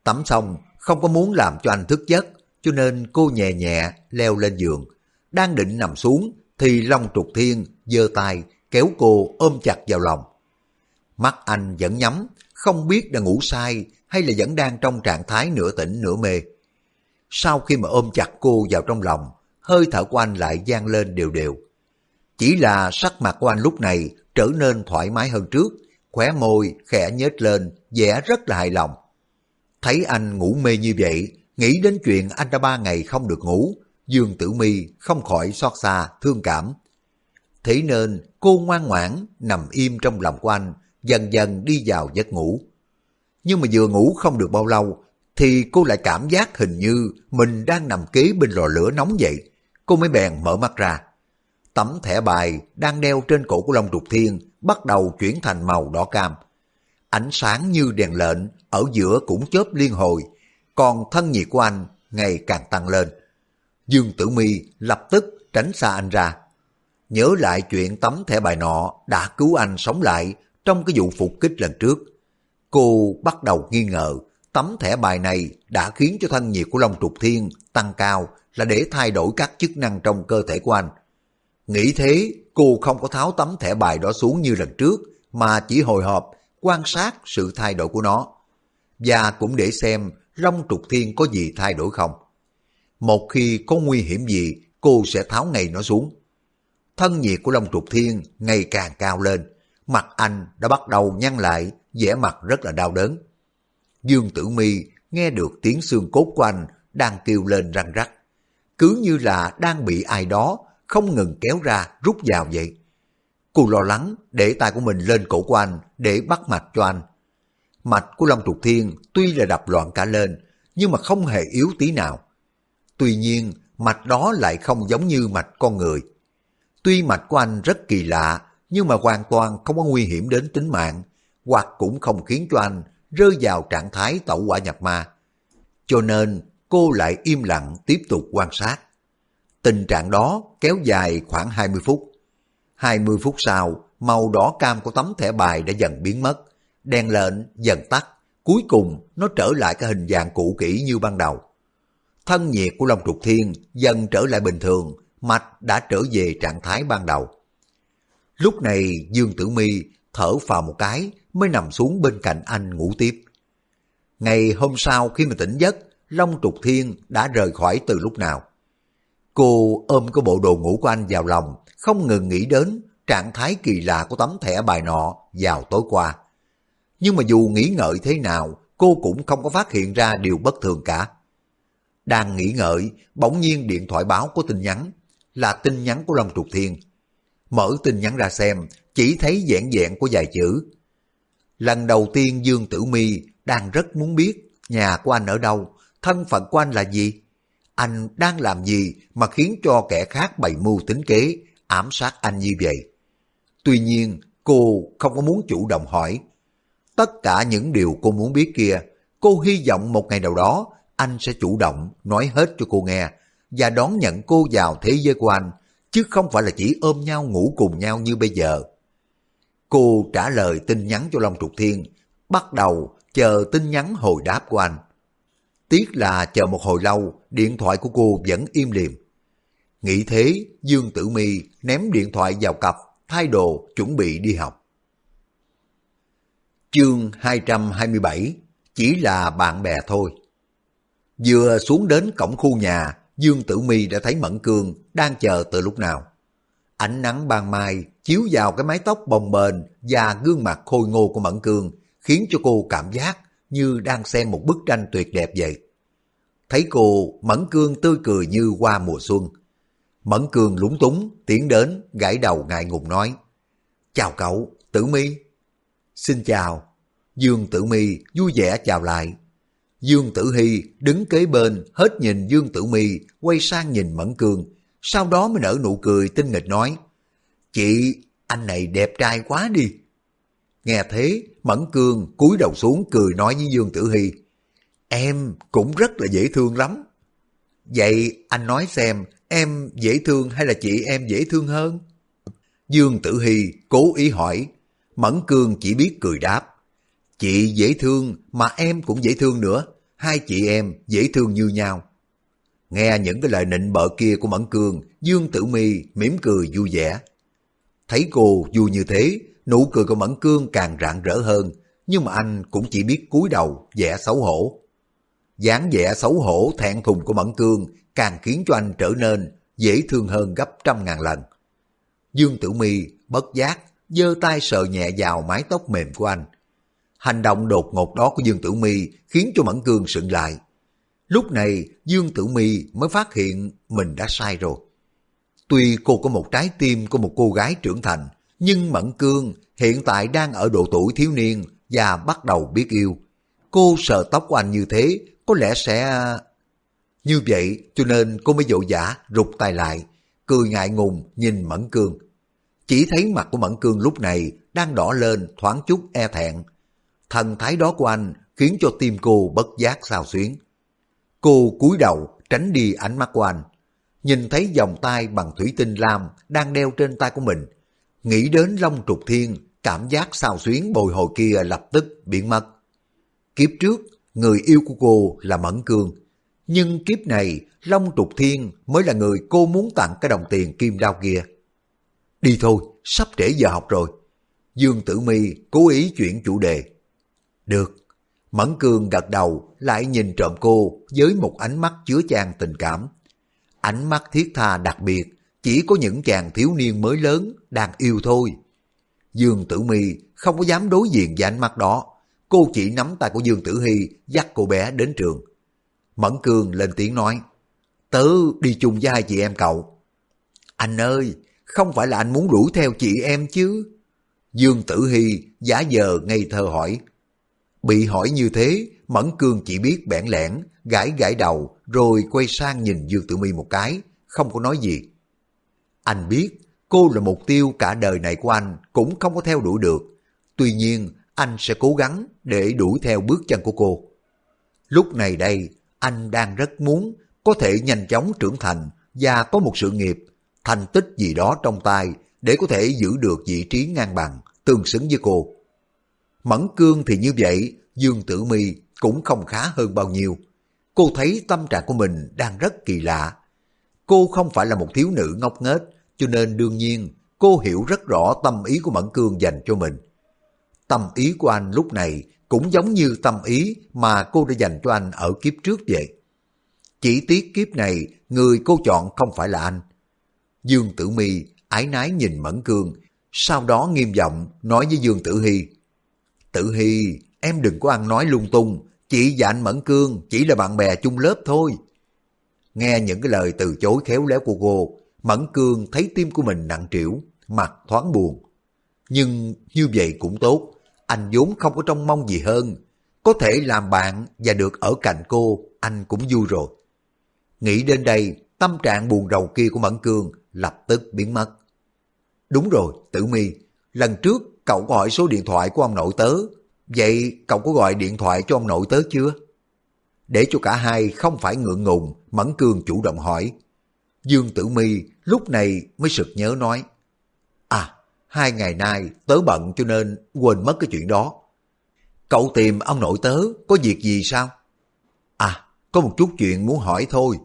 Tắm xong, không có muốn làm cho anh thức giấc, cho nên cô nhẹ nhẹ leo lên giường. Đang định nằm xuống, thì Long Trục Thiên giơ tay kéo cô ôm chặt vào lòng. Mắt anh vẫn nhắm, không biết đã ngủ sai hay là vẫn đang trong trạng thái nửa tỉnh nửa mê. Sau khi mà ôm chặt cô vào trong lòng, hơi thở của anh lại gian lên đều đều. Chỉ là sắc mặt của anh lúc này trở nên thoải mái hơn trước, khóe môi khẽ nhếch lên, vẻ rất là hài lòng. Thấy anh ngủ mê như vậy, nghĩ đến chuyện anh đã ba ngày không được ngủ, Dương Tử Mi không khỏi xót xa, thương cảm. Thế nên cô ngoan ngoãn nằm im trong lòng của anh, dần dần đi vào giấc ngủ. Nhưng mà vừa ngủ không được bao lâu, thì cô lại cảm giác hình như mình đang nằm kế bên lò lửa nóng vậy. Cô mới bèn mở mắt ra. Tấm thẻ bài đang đeo trên cổ của Long Trục Thiên bắt đầu chuyển thành màu đỏ cam. Ánh sáng như đèn lệnh ở giữa cũng chớp liên hồi, còn thân nhiệt của anh ngày càng tăng lên. Dương Tử Mi lập tức tránh xa anh ra. Nhớ lại chuyện tấm thẻ bài nọ đã cứu anh sống lại trong cái vụ phục kích lần trước. Cô bắt đầu nghi ngờ tấm thẻ bài này đã khiến cho thân nhiệt của Long Trục Thiên tăng cao là để thay đổi các chức năng trong cơ thể của anh. Nghĩ thế, cô không có tháo tấm thẻ bài đó xuống như lần trước, mà chỉ hồi hộp quan sát sự thay đổi của nó. Và cũng để xem Long Trục Thiên có gì thay đổi không. Một khi có nguy hiểm gì, cô sẽ tháo ngay nó xuống. Thân nhiệt của Long Trục Thiên ngày càng cao lên, mặt anh đã bắt đầu nhăn lại, vẻ mặt rất là đau đớn. Dương Tử Mi nghe được tiếng xương cốt của anh đang kêu lên răng rắc. Cứ như là đang bị ai đó không ngừng kéo ra, rút vào vậy. Cô lo lắng để tay của mình lên cổ của anh để bắt mạch cho anh. Mạch của Long Trục Thiên tuy là đập loạn cả lên, nhưng mà không hề yếu tí nào. Tuy nhiên, mạch đó lại không giống như mạch con người. Tuy mạch của anh rất kỳ lạ, nhưng mà hoàn toàn không có nguy hiểm đến tính mạng, hoặc cũng không khiến cho anh rơi vào trạng thái tẩu quả nhập ma. Cho nên, cô lại im lặng tiếp tục quan sát. Tình trạng đó kéo dài khoảng 20 phút. 20 phút sau, màu đỏ cam của tấm thẻ bài đã dần biến mất. Đèn lệnh dần tắt, cuối cùng nó trở lại cái hình dạng cũ kỹ như ban đầu. Thân nhiệt của Long Trục Thiên dần trở lại bình thường, mạch đã trở về trạng thái ban đầu. Lúc này Dương Tử Mi thở phào một cái mới nằm xuống bên cạnh anh ngủ tiếp. Ngày hôm sau khi mà tỉnh giấc, Long Trục Thiên đã rời khỏi từ lúc nào. Cô ôm cái bộ đồ ngủ của anh vào lòng, không ngừng nghĩ đến trạng thái kỳ lạ của tấm thẻ bài nọ vào tối qua. Nhưng mà dù nghĩ ngợi thế nào, cô cũng không có phát hiện ra điều bất thường cả. Đang nghĩ ngợi, bỗng nhiên điện thoại báo có tin nhắn, là tin nhắn của Long Trục Thiên. Mở tin nhắn ra xem, chỉ thấy vẹn vẹn của vài chữ. Lần đầu tiên Dương Tử Mi đang rất muốn biết nhà của anh ở đâu, thân phận của anh là gì? Anh đang làm gì mà khiến cho kẻ khác bày mưu tính kế, ám sát anh như vậy? Tuy nhiên, cô không có muốn chủ động hỏi. Tất cả những điều cô muốn biết kia, cô hy vọng một ngày nào đó anh sẽ chủ động nói hết cho cô nghe và đón nhận cô vào thế giới của anh, chứ không phải là chỉ ôm nhau ngủ cùng nhau như bây giờ. Cô trả lời tin nhắn cho Long Trục Thiên, bắt đầu chờ tin nhắn hồi đáp của anh. Tiếc là chờ một hồi lâu, điện thoại của cô vẫn im liềm. Nghĩ thế, Dương Tử Mi ném điện thoại vào cặp, thay đồ, chuẩn bị đi học. Chương 227 Chỉ là bạn bè thôi. Vừa xuống đến cổng khu nhà, Dương Tử Mi đã thấy Mẫn Cương đang chờ từ lúc nào. Ánh nắng ban mai chiếu vào cái mái tóc bồng bềnh và gương mặt khôi ngô của Mẫn Cương khiến cho cô cảm giác như đang xem một bức tranh tuyệt đẹp vậy. Thấy cô, Mẫn Cương tươi cười như qua mùa xuân. Mẫn Cương lúng túng, tiến đến, gãi đầu ngại ngùng nói. Chào cậu, Tử Mi. Xin chào. Dương Tử Mi vui vẻ chào lại. Dương Tử Hy đứng kế bên, hết nhìn Dương Tử Mi, quay sang nhìn Mẫn Cương, sau đó mới nở nụ cười tinh nghịch nói, Chị, anh này đẹp trai quá đi. Nghe thế, Mẫn Cương cúi đầu xuống cười nói với Dương Tử Hy. Em cũng rất là dễ thương lắm. Vậy anh nói xem, em dễ thương hay là chị em dễ thương hơn? Dương Tử Hy cố ý hỏi, Mẫn Cương chỉ biết cười đáp. Chị dễ thương mà em cũng dễ thương nữa, hai chị em dễ thương như nhau. Nghe những cái lời nịnh bợ kia của Mẫn Cương, Dương Tử Mi mỉm cười vui vẻ. Thấy cô vui như thế, nụ cười của Mẫn Cương càng rạng rỡ hơn, nhưng mà anh cũng chỉ biết cúi đầu, vẻ xấu hổ dáng vẻ xấu hổ thẹn thùng của Mẫn Cương càng khiến cho anh trở nên dễ thương hơn gấp trăm ngàn lần. Dương Tử Mi bất giác giơ tay sờ nhẹ vào mái tóc mềm của anh. Hành động đột ngột đó của Dương Tử Mi khiến cho Mẫn Cương sững lại. Lúc này Dương Tử Mi mới phát hiện mình đã sai rồi. Tuy cô có một trái tim của một cô gái trưởng thành, nhưng Mẫn Cương hiện tại đang ở độ tuổi thiếu niên và bắt đầu biết yêu. Cô sờ tóc của anh như thế, có lẽ sẽ... À, như vậy cho nên cô mới vội dã rụt tay lại, cười ngại ngùng nhìn Mẫn Cương. Chỉ thấy mặt của Mẫn Cương lúc này đang đỏ lên thoáng chút e thẹn. Thần thái đó của anh khiến cho tim cô bất giác sao xuyến. Cô cúi đầu tránh đi ánh mắt của anh. Nhìn thấy vòng tay bằng thủy tinh lam đang đeo trên tay của mình. Nghĩ đến Long Trục Thiên, cảm giác sao xuyến bồi hồi kia lập tức biến mất. Kiếp trước, người yêu của cô là Mẫn Cương. Nhưng kiếp này, Long Trục Thiên mới là người cô muốn tặng cái đồng tiền kim đao kia. Đi thôi, sắp trễ giờ học rồi. Dương Tử Mi cố ý chuyển chủ đề. Được. Mẫn Cương gật đầu lại nhìn trộm cô với một ánh mắt chứa chan tình cảm. Ánh mắt thiết tha đặc biệt, chỉ có những chàng thiếu niên mới lớn đang yêu thôi. Dương Tử Mi không có dám đối diện với ánh mắt đó. Cô chỉ nắm tay của Dương Tử Hy dắt cô bé đến trường. Mẫn Cương lên tiếng nói, Tớ đi chung với hai chị em cậu. Anh ơi, không phải là anh muốn đuổi theo chị em chứ? Dương Tử Hy giả giờ ngây thơ hỏi. Bị hỏi như thế, Mẫn Cương chỉ biết bẽn lẽn, gãi gãi đầu, rồi quay sang nhìn Dương Tử Mi một cái, không có nói gì. Anh biết, cô là mục tiêu cả đời này của anh, cũng không có theo đuổi được. Tuy nhiên, anh sẽ cố gắng để đuổi theo bước chân của cô. Lúc này đây, anh đang rất muốn có thể nhanh chóng trưởng thành và có một sự nghiệp, thành tích gì đó trong tay để có thể giữ được vị trí ngang bằng, tương xứng với cô. Mẫn cương thì như vậy, Dương Tử Mi cũng không khá hơn bao nhiêu. Cô thấy tâm trạng của mình đang rất kỳ lạ. Cô không phải là một thiếu nữ ngốc nghếch, cho nên đương nhiên cô hiểu rất rõ tâm ý của Mẫn Cương dành cho mình. Tâm ý của anh lúc này cũng giống như tâm ý mà cô đã dành cho anh ở kiếp trước vậy. Chỉ tiếc kiếp này người cô chọn không phải là anh. Dương Tử Mi ái nái nhìn Mẫn Cương, sau đó nghiêm giọng nói với Dương Tử Hy. Tử Hy, em đừng có ăn nói lung tung, chị và anh Mẫn Cương chỉ là bạn bè chung lớp thôi. Nghe những cái lời từ chối khéo léo của cô, Mẫn Cương thấy tim của mình nặng trĩu, mặt thoáng buồn. Nhưng như vậy cũng tốt, anh vốn không có trông mong gì hơn. Có thể làm bạn và được ở cạnh cô, anh cũng vui rồi. Nghĩ đến đây, tâm trạng buồn rầu kia của Mẫn Cương lập tức biến mất. Đúng rồi, Tử Mi, lần trước cậu có hỏi số điện thoại của ông nội tớ, vậy cậu có gọi điện thoại cho ông nội tớ chưa? Để cho cả hai không phải ngượng ngùng, Mẫn Cương chủ động hỏi. Dương Tử Mi lúc này mới sực nhớ nói, hai ngày nay tớ bận cho nên quên mất cái chuyện đó. Cậu tìm ông nội tớ có việc gì sao? À, có một chút chuyện muốn hỏi thôi.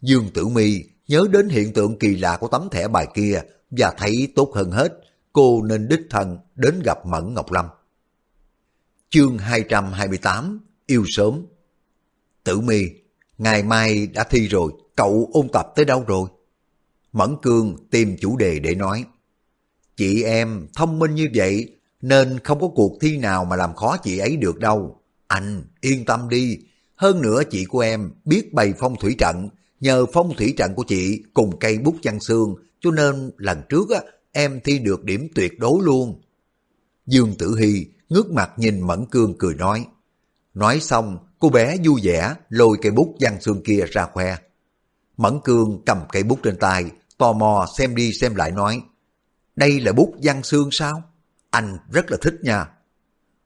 Dương Tử Mi nhớ đến hiện tượng kỳ lạ của tấm thẻ bài kia và thấy tốt hơn hết, cô nên đích thân đến gặp Mẫn Ngọc Lâm. Chương 228 Yêu sớm Tử mi, ngày mai đã thi rồi, cậu ôn tập tới đâu rồi? Mẫn Cương tìm chủ đề để nói. Chị em thông minh như vậy nên không có cuộc thi nào mà làm khó chị ấy được đâu. Anh yên tâm đi, hơn nữa chị của em biết bày phong thủy trận, nhờ phong thủy trận của chị cùng cây bút văn xương cho nên lần trước á, em thi được điểm tuyệt đối luôn. Dương Tử Hy ngước mặt nhìn Mẫn Cương cười nói. Nói xong, cô bé vui vẻ lôi cây bút văn xương kia ra khoe. Mẫn Cương cầm cây bút trên tay, tò mò xem đi xem lại nói. Đây là bút văn xương sao? anh rất là thích nha.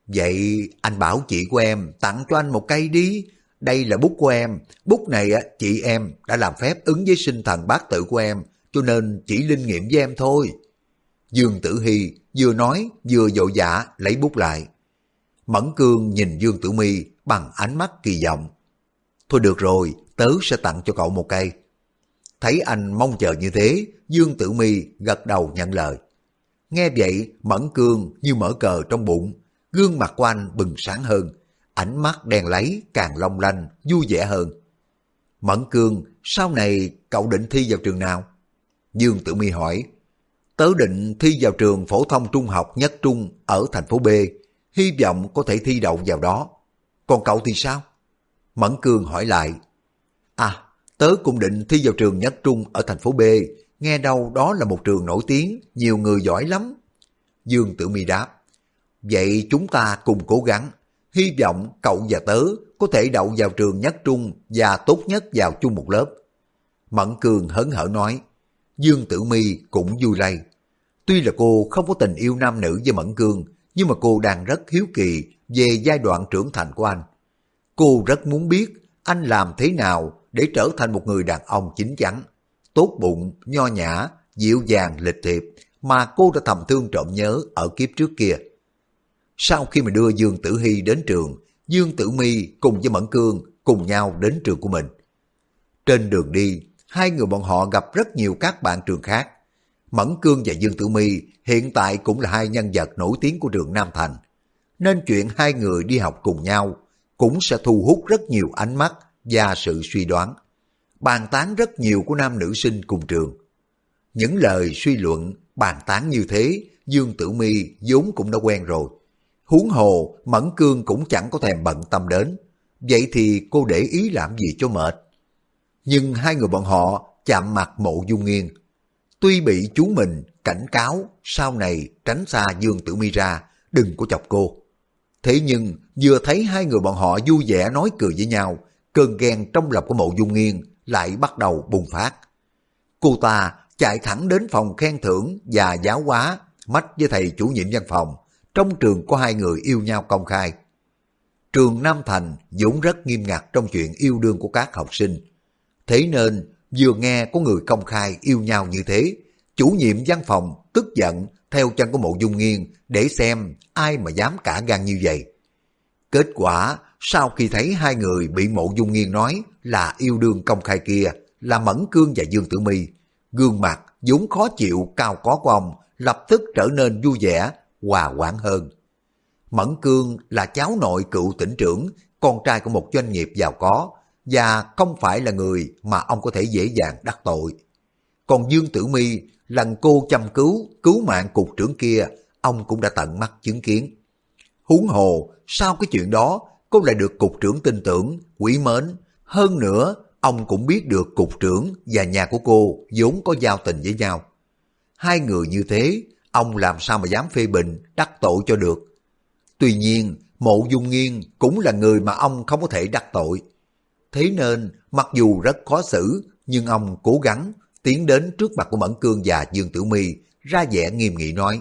Vậy anh bảo chị của em tặng cho anh một cây đi. Đây là bút của em. Bút này chị em đã làm phép ứng với sinh thần bát tự của em, cho nên chỉ linh nghiệm với em thôi. Dương Tử Hy vừa nói vừa dội dã lấy bút lại. Mẫn Cương nhìn Dương Tử Mi bằng ánh mắt kỳ vọng. Thôi được rồi, tớ sẽ tặng cho cậu một cây. Thấy anh mong chờ như thế, Dương Tử Mi gật đầu nhận lời. Nghe vậy, Mẫn Cương như mở cờ trong bụng, gương mặt của anh bừng sáng hơn, ánh mắt đen lấy càng long lanh, vui vẻ hơn. Mẫn Cương, sau này cậu định thi vào trường nào? Dương Tử Mi hỏi. Tớ định thi vào trường phổ thông trung học nhất trung ở thành phố B, hy vọng có thể thi đậu vào đó. Còn cậu thì sao? Mẫn Cương hỏi lại. Tớ cũng định thi vào trường nhất trung ở thành phố B, nghe đâu đó là một trường nổi tiếng, nhiều người giỏi lắm. Dương Tử Mi đáp. Vậy chúng ta cùng cố gắng, hy vọng cậu và tớ có thể đậu vào trường nhất trung và tốt nhất vào chung một lớp. Mẫn Cường hấn hở nói, Dương Tử Mi cũng vui lây. Tuy là cô không có tình yêu nam nữ với Mẫn cường nhưng mà cô đang rất hiếu kỳ về giai đoạn trưởng thành của anh. Cô rất muốn biết anh làm thế nào để trở thành một người đàn ông chính chắn, tốt bụng, nho nhã, dịu dàng, lịch thiệp mà cô đã thầm thương trộm nhớ ở kiếp trước kia. Sau khi mà đưa Dương Tử Hy đến trường, Dương Tử Mi cùng với Mẫn Cương cùng nhau đến trường của mình. Trên đường đi, hai người bọn họ gặp rất nhiều các bạn trường khác. Mẫn Cương và Dương Tử Mi hiện tại cũng là hai nhân vật nổi tiếng của trường Nam Thành. Nên chuyện hai người đi học cùng nhau cũng sẽ thu hút rất nhiều ánh mắt và sự suy đoán. Bàn tán rất nhiều của nam nữ sinh cùng trường. Những lời suy luận, bàn tán như thế, Dương Tử Mi vốn cũng đã quen rồi. Huống hồ, Mẫn Cương cũng chẳng có thèm bận tâm đến. Vậy thì cô để ý làm gì cho mệt? Nhưng hai người bọn họ chạm mặt mộ dung nghiêng. Tuy bị chú mình cảnh cáo sau này tránh xa Dương Tử Mi ra, đừng có chọc cô. Thế nhưng vừa thấy hai người bọn họ vui vẻ nói cười với nhau, cơn ghen trong lòng của mộ dung nghiên lại bắt đầu bùng phát. Cô ta chạy thẳng đến phòng khen thưởng và giáo hóa, mách với thầy chủ nhiệm văn phòng. Trong trường có hai người yêu nhau công khai. Trường Nam Thành vốn rất nghiêm ngặt trong chuyện yêu đương của các học sinh. Thế nên vừa nghe có người công khai yêu nhau như thế, chủ nhiệm văn phòng tức giận theo chân của mộ dung nghiêng để xem ai mà dám cả gan như vậy. Kết quả, sau khi thấy hai người bị mộ dung nghiêng nói là yêu đương công khai kia là Mẫn Cương và Dương Tử Mi, gương mặt vốn khó chịu cao có của ông lập tức trở nên vui vẻ, hòa quản hơn. Mẫn Cương là cháu nội cựu tỉnh trưởng, con trai của một doanh nghiệp giàu có, và không phải là người mà ông có thể dễ dàng đắc tội. Còn Dương Tử Mi lần cô chăm cứu, cứu mạng cục trưởng kia, ông cũng đã tận mắt chứng kiến. Huống hồ, sau cái chuyện đó, cô lại được cục trưởng tin tưởng, quý mến. Hơn nữa, ông cũng biết được cục trưởng và nhà của cô vốn có giao tình với nhau. Hai người như thế, ông làm sao mà dám phê bình, đắc tội cho được. Tuy nhiên, mộ dung nghiên cũng là người mà ông không có thể đắc tội. Thế nên, mặc dù rất khó xử, nhưng ông cố gắng tiến đến trước mặt của Mẫn Cương và Dương Tử Mi ra vẻ nghiêm nghị nói.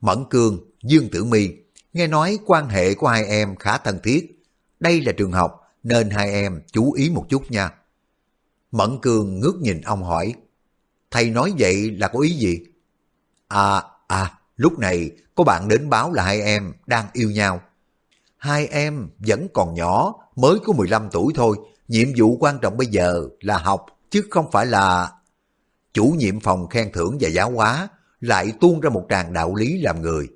Mẫn Cương, Dương Tử Mi, nghe nói quan hệ của hai em khá thân thiết. Đây là trường học nên hai em chú ý một chút nha. Mẫn Cương ngước nhìn ông hỏi, thầy nói vậy là có ý gì? À, à, lúc này có bạn đến báo là hai em đang yêu nhau. Hai em vẫn còn nhỏ, mới có 15 tuổi thôi, nhiệm vụ quan trọng bây giờ là học, chứ không phải là chủ nhiệm phòng khen thưởng và giáo hóa lại tuôn ra một tràng đạo lý làm người.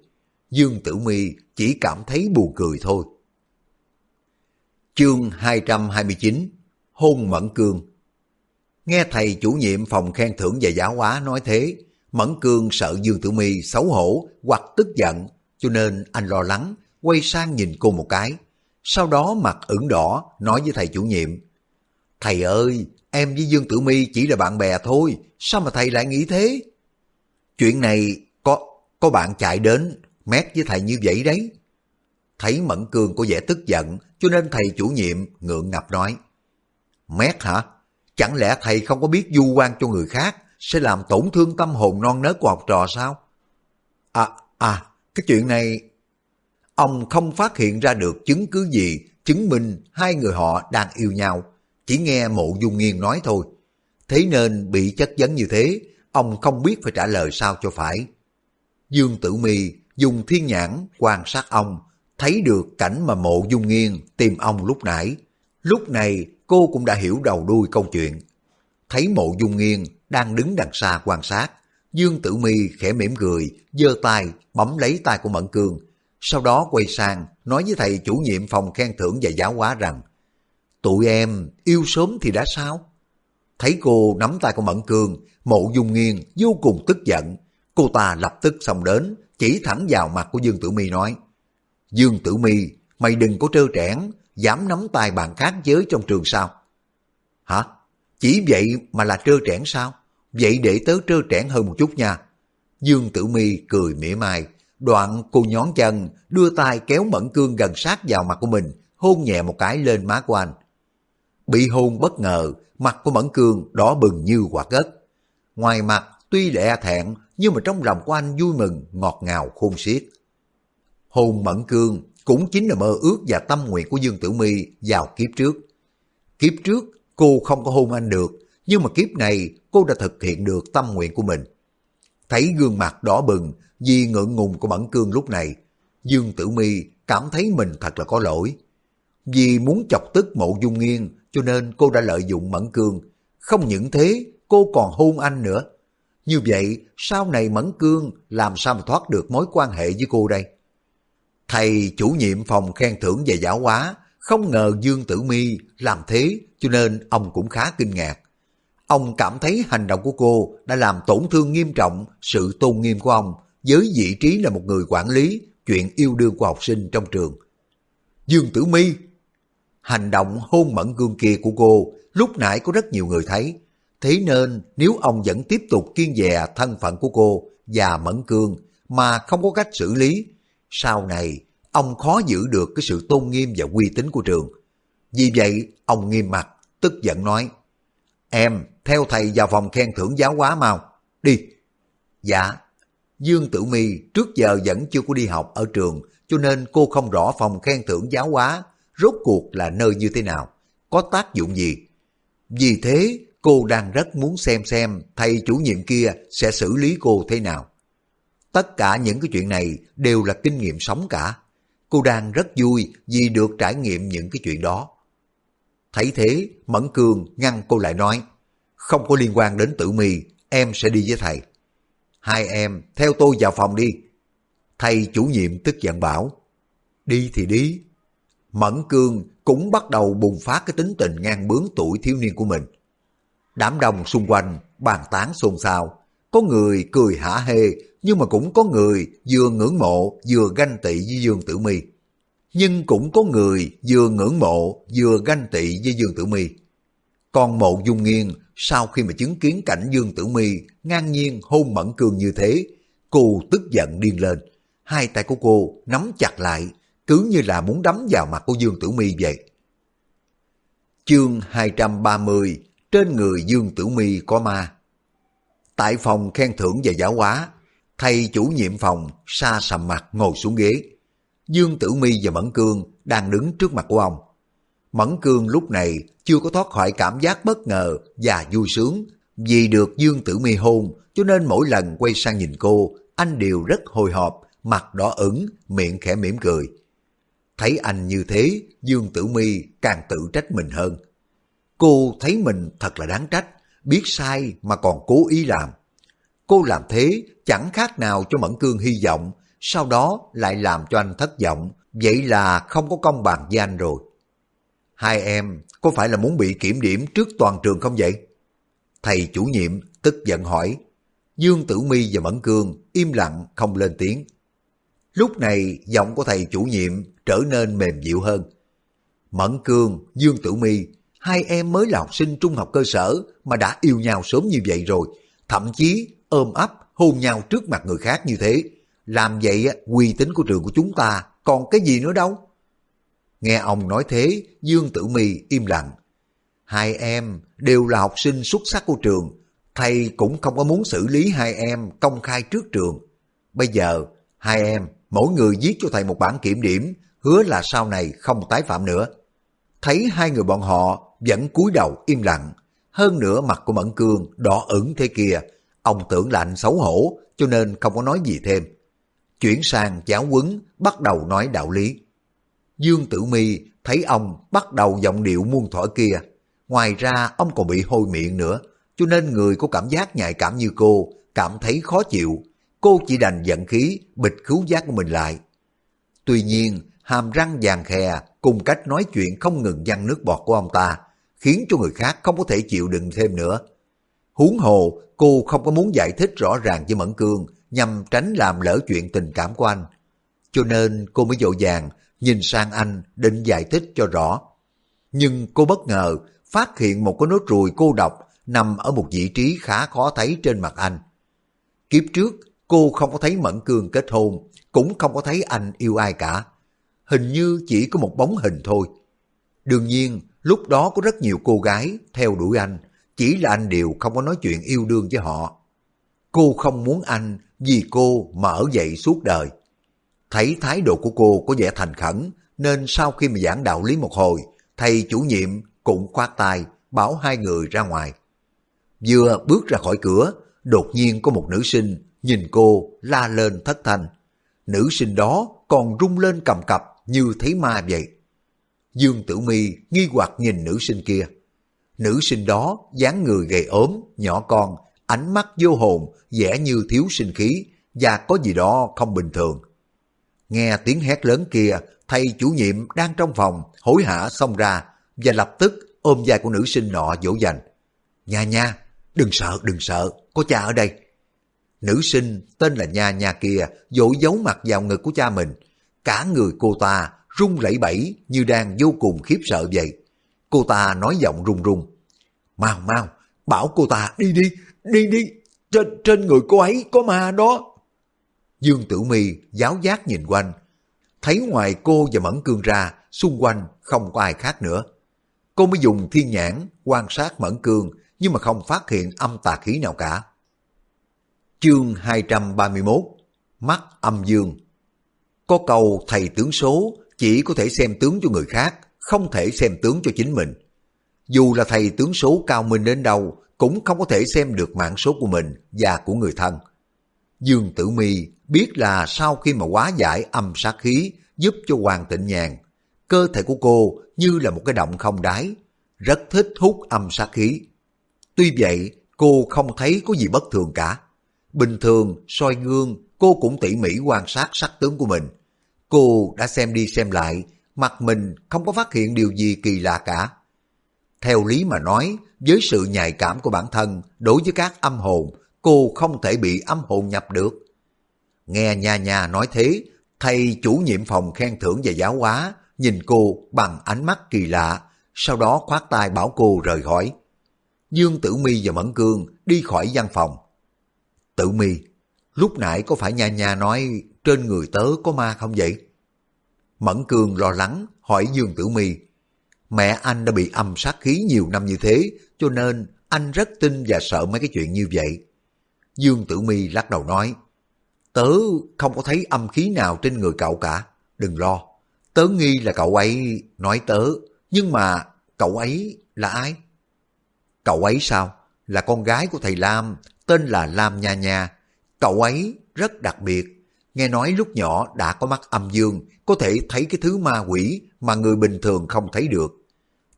Dương Tử Mi chỉ cảm thấy buồn cười thôi. Chương 229 Hôn Mẫn Cương Nghe thầy chủ nhiệm phòng khen thưởng và giáo hóa nói thế, Mẫn Cương sợ Dương Tử Mi xấu hổ hoặc tức giận, cho nên anh lo lắng, quay sang nhìn cô một cái. Sau đó mặt ửng đỏ nói với thầy chủ nhiệm, Thầy ơi, em với Dương Tử Mi chỉ là bạn bè thôi, sao mà thầy lại nghĩ thế? Chuyện này có có bạn chạy đến mét với thầy như vậy đấy. Thấy Mẫn Cương có vẻ tức giận, cho nên thầy chủ nhiệm ngượng ngập nói. Mét hả? Chẳng lẽ thầy không có biết du quan cho người khác sẽ làm tổn thương tâm hồn non nớt của học trò sao? À, à, cái chuyện này... Ông không phát hiện ra được chứng cứ gì chứng minh hai người họ đang yêu nhau, chỉ nghe mộ dung nghiêng nói thôi. Thế nên bị chất vấn như thế, ông không biết phải trả lời sao cho phải. Dương Tử Mi dùng thiên nhãn quan sát ông, thấy được cảnh mà mộ dung nghiên tìm ông lúc nãy. Lúc này cô cũng đã hiểu đầu đuôi câu chuyện. Thấy mộ dung nghiên đang đứng đằng xa quan sát, Dương Tử Mi khẽ mỉm cười, giơ tay bấm lấy tay của Mẫn Cương, sau đó quay sang nói với thầy chủ nhiệm phòng khen thưởng và giáo hóa rằng Tụi em yêu sớm thì đã sao? Thấy cô nắm tay của Mẫn Cương, mộ dung nghiêng vô cùng tức giận. Cô ta lập tức xông đến, chỉ thẳng vào mặt của Dương Tử Mi nói Dương Tử Mi, mày đừng có trơ trẽn, dám nắm tay bạn khác giới trong trường sao? Hả? Chỉ vậy mà là trơ trẽn sao? Vậy để tớ trơ trẽn hơn một chút nha. Dương Tử Mi cười mỉa mai, đoạn cô nhón chân, đưa tay kéo Mẫn Cương gần sát vào mặt của mình, hôn nhẹ một cái lên má của anh. Bị hôn bất ngờ, mặt của Mẫn Cương đỏ bừng như quả gất. Ngoài mặt tuy lẹ thẹn, nhưng mà trong lòng của anh vui mừng, ngọt ngào khôn xiết. hồn Mẫn Cương cũng chính là mơ ước và tâm nguyện của Dương Tử My vào kiếp trước. Kiếp trước cô không có hôn anh được, nhưng mà kiếp này cô đã thực hiện được tâm nguyện của mình. Thấy gương mặt đỏ bừng vì ngượng ngùng của Mẫn Cương lúc này, Dương Tử Mi cảm thấy mình thật là có lỗi. Vì muốn chọc tức mộ dung nghiêng cho nên cô đã lợi dụng Mẫn Cương. Không những thế, cô còn hôn anh nữa. Như vậy, sau này Mẫn Cương làm sao mà thoát được mối quan hệ với cô đây? Thầy chủ nhiệm phòng khen thưởng về giáo hóa, không ngờ Dương Tử Mi làm thế cho nên ông cũng khá kinh ngạc. Ông cảm thấy hành động của cô đã làm tổn thương nghiêm trọng sự tôn nghiêm của ông với vị trí là một người quản lý chuyện yêu đương của học sinh trong trường. Dương Tử Mi Hành động hôn mẫn gương kia của cô lúc nãy có rất nhiều người thấy. Thế nên nếu ông vẫn tiếp tục kiên dè thân phận của cô và mẫn cương mà không có cách xử lý, sau này ông khó giữ được cái sự tôn nghiêm và uy tín của trường. Vì vậy, ông nghiêm mặt, tức giận nói, Em, theo thầy vào phòng khen thưởng giáo hóa mau, đi. Dạ, Dương Tử Mi trước giờ vẫn chưa có đi học ở trường, cho nên cô không rõ phòng khen thưởng giáo hóa rốt cuộc là nơi như thế nào, có tác dụng gì. Vì thế, cô đang rất muốn xem xem thầy chủ nhiệm kia sẽ xử lý cô thế nào. Tất cả những cái chuyện này đều là kinh nghiệm sống cả. Cô đang rất vui vì được trải nghiệm những cái chuyện đó. Thấy thế, Mẫn cường ngăn cô lại nói, không có liên quan đến tử mì em sẽ đi với thầy. Hai em theo tôi vào phòng đi. Thầy chủ nhiệm tức giận bảo, đi thì đi. Mẫn Cương cũng bắt đầu bùng phát cái tính tình ngang bướng tuổi thiếu niên của mình. Đám đông xung quanh bàn tán xôn xao, có người cười hả hê, nhưng mà cũng có người vừa ngưỡng mộ vừa ganh tị với Dương Tử Mi. Nhưng cũng có người vừa ngưỡng mộ vừa ganh tị với Dương Tử Mi. Còn mộ dung nghiêng sau khi mà chứng kiến cảnh Dương Tử Mi ngang nhiên hôn Mẫn Cương như thế, cô tức giận điên lên. Hai tay của cô nắm chặt lại, cứ như là muốn đấm vào mặt của Dương Tử Mi vậy. Chương 230 trên người Dương Tử Mi có ma Tại phòng khen thưởng và giáo hóa, thầy chủ nhiệm phòng xa sầm mặt ngồi xuống ghế. Dương Tử Mi và Mẫn Cương đang đứng trước mặt của ông. Mẫn Cương lúc này chưa có thoát khỏi cảm giác bất ngờ và vui sướng vì được Dương Tử Mi hôn cho nên mỗi lần quay sang nhìn cô anh đều rất hồi hộp, mặt đỏ ửng, miệng khẽ mỉm cười. Thấy anh như thế, Dương Tử Mi càng tự trách mình hơn. Cô thấy mình thật là đáng trách, biết sai mà còn cố ý làm. Cô làm thế chẳng khác nào cho Mẫn Cương hy vọng, sau đó lại làm cho anh thất vọng, vậy là không có công bằng với anh rồi. Hai em có phải là muốn bị kiểm điểm trước toàn trường không vậy? Thầy chủ nhiệm tức giận hỏi. Dương Tử Mi và Mẫn Cương im lặng không lên tiếng. Lúc này giọng của thầy chủ nhiệm trở nên mềm dịu hơn. Mẫn Cương, Dương Tử Mi, hai em mới là học sinh trung học cơ sở mà đã yêu nhau sớm như vậy rồi, thậm chí ôm ấp hôn nhau trước mặt người khác như thế. Làm vậy uy tín của trường của chúng ta còn cái gì nữa đâu. Nghe ông nói thế, Dương Tử Mi im lặng. Hai em đều là học sinh xuất sắc của trường, thầy cũng không có muốn xử lý hai em công khai trước trường. Bây giờ, hai em mỗi người viết cho thầy một bản kiểm điểm, hứa là sau này không tái phạm nữa. Thấy hai người bọn họ vẫn cúi đầu im lặng, hơn nữa mặt của Mẫn Cương đỏ ửng thế kia, ông tưởng là anh xấu hổ cho nên không có nói gì thêm. Chuyển sang giáo quấn, bắt đầu nói đạo lý. Dương Tử Mi thấy ông bắt đầu giọng điệu muôn thổi kia. Ngoài ra ông còn bị hôi miệng nữa, cho nên người có cảm giác nhạy cảm như cô cảm thấy khó chịu. Cô chỉ đành giận khí bịt khứu giác của mình lại. Tuy nhiên, hàm răng vàng khè cùng cách nói chuyện không ngừng văng nước bọt của ông ta, khiến cho người khác không có thể chịu đựng thêm nữa. Huống hồ, cô không có muốn giải thích rõ ràng với Mẫn Cương nhằm tránh làm lỡ chuyện tình cảm của anh. Cho nên cô mới dội vàng nhìn sang anh định giải thích cho rõ. Nhưng cô bất ngờ phát hiện một cái nốt ruồi cô độc nằm ở một vị trí khá khó thấy trên mặt anh. Kiếp trước, cô không có thấy Mẫn Cương kết hôn, cũng không có thấy anh yêu ai cả. Hình như chỉ có một bóng hình thôi. Đương nhiên, lúc đó có rất nhiều cô gái theo đuổi anh, chỉ là anh đều không có nói chuyện yêu đương với họ. Cô không muốn anh vì cô mà ở dậy suốt đời. Thấy thái độ của cô có vẻ thành khẩn, nên sau khi mà giảng đạo lý một hồi, thầy chủ nhiệm cũng khoát tay bảo hai người ra ngoài. Vừa bước ra khỏi cửa, đột nhiên có một nữ sinh nhìn cô la lên thất thanh. Nữ sinh đó còn rung lên cầm cập như thấy ma vậy. Dương Tử Mi nghi hoặc nhìn nữ sinh kia. Nữ sinh đó dáng người gầy ốm, nhỏ con, ánh mắt vô hồn, vẻ như thiếu sinh khí và có gì đó không bình thường. Nghe tiếng hét lớn kia, thầy chủ nhiệm đang trong phòng hối hả xông ra và lập tức ôm vai của nữ sinh nọ dỗ dành. Nha nha, đừng sợ, đừng sợ, có cha ở đây. Nữ sinh tên là Nha Nha kia dỗ giấu mặt vào ngực của cha mình. Cả người cô ta run rẩy bẩy như đang vô cùng khiếp sợ vậy. Cô ta nói giọng run run. Mau mau, bảo cô ta đi đi, đi đi, trên, trên người cô ấy có ma đó. Dương Tử Mi giáo giác nhìn quanh, thấy ngoài cô và Mẫn Cương ra, xung quanh không có ai khác nữa. Cô mới dùng thiên nhãn quan sát Mẫn Cương nhưng mà không phát hiện âm tà khí nào cả. Chương 231 Mắt âm dương Có câu thầy tướng số chỉ có thể xem tướng cho người khác, không thể xem tướng cho chính mình. Dù là thầy tướng số cao minh đến đâu, cũng không có thể xem được mạng số của mình và của người thân. Dương Tử Mi biết là sau khi mà quá giải âm sát khí giúp cho Hoàng Tịnh Nhàn, cơ thể của cô như là một cái động không đáy, rất thích hút âm sát khí. Tuy vậy, cô không thấy có gì bất thường cả. Bình thường, soi gương, cô cũng tỉ mỉ quan sát sắc tướng của mình. Cô đã xem đi xem lại, mặt mình không có phát hiện điều gì kỳ lạ cả. Theo lý mà nói, với sự nhạy cảm của bản thân đối với các âm hồn, cô không thể bị âm hồn nhập được. Nghe nha nha nói thế, thầy chủ nhiệm phòng khen thưởng và giáo hóa, nhìn cô bằng ánh mắt kỳ lạ, sau đó khoát tay bảo cô rời khỏi. Dương Tử Mi và Mẫn Cương đi khỏi văn phòng. Tử Mi, lúc nãy có phải nha nha nói trên người tớ có ma không vậy? Mẫn cường lo lắng hỏi Dương Tử Mi. Mẹ anh đã bị âm sát khí nhiều năm như thế, cho nên anh rất tin và sợ mấy cái chuyện như vậy. Dương Tử Mi lắc đầu nói, tớ không có thấy âm khí nào trên người cậu cả, đừng lo. Tớ nghi là cậu ấy nói tớ, nhưng mà cậu ấy là ai? Cậu ấy sao? Là con gái của thầy Lam, tên là Lam Nha Nha. Cậu ấy rất đặc biệt, nghe nói lúc nhỏ đã có mắt âm dương, có thể thấy cái thứ ma quỷ mà người bình thường không thấy được.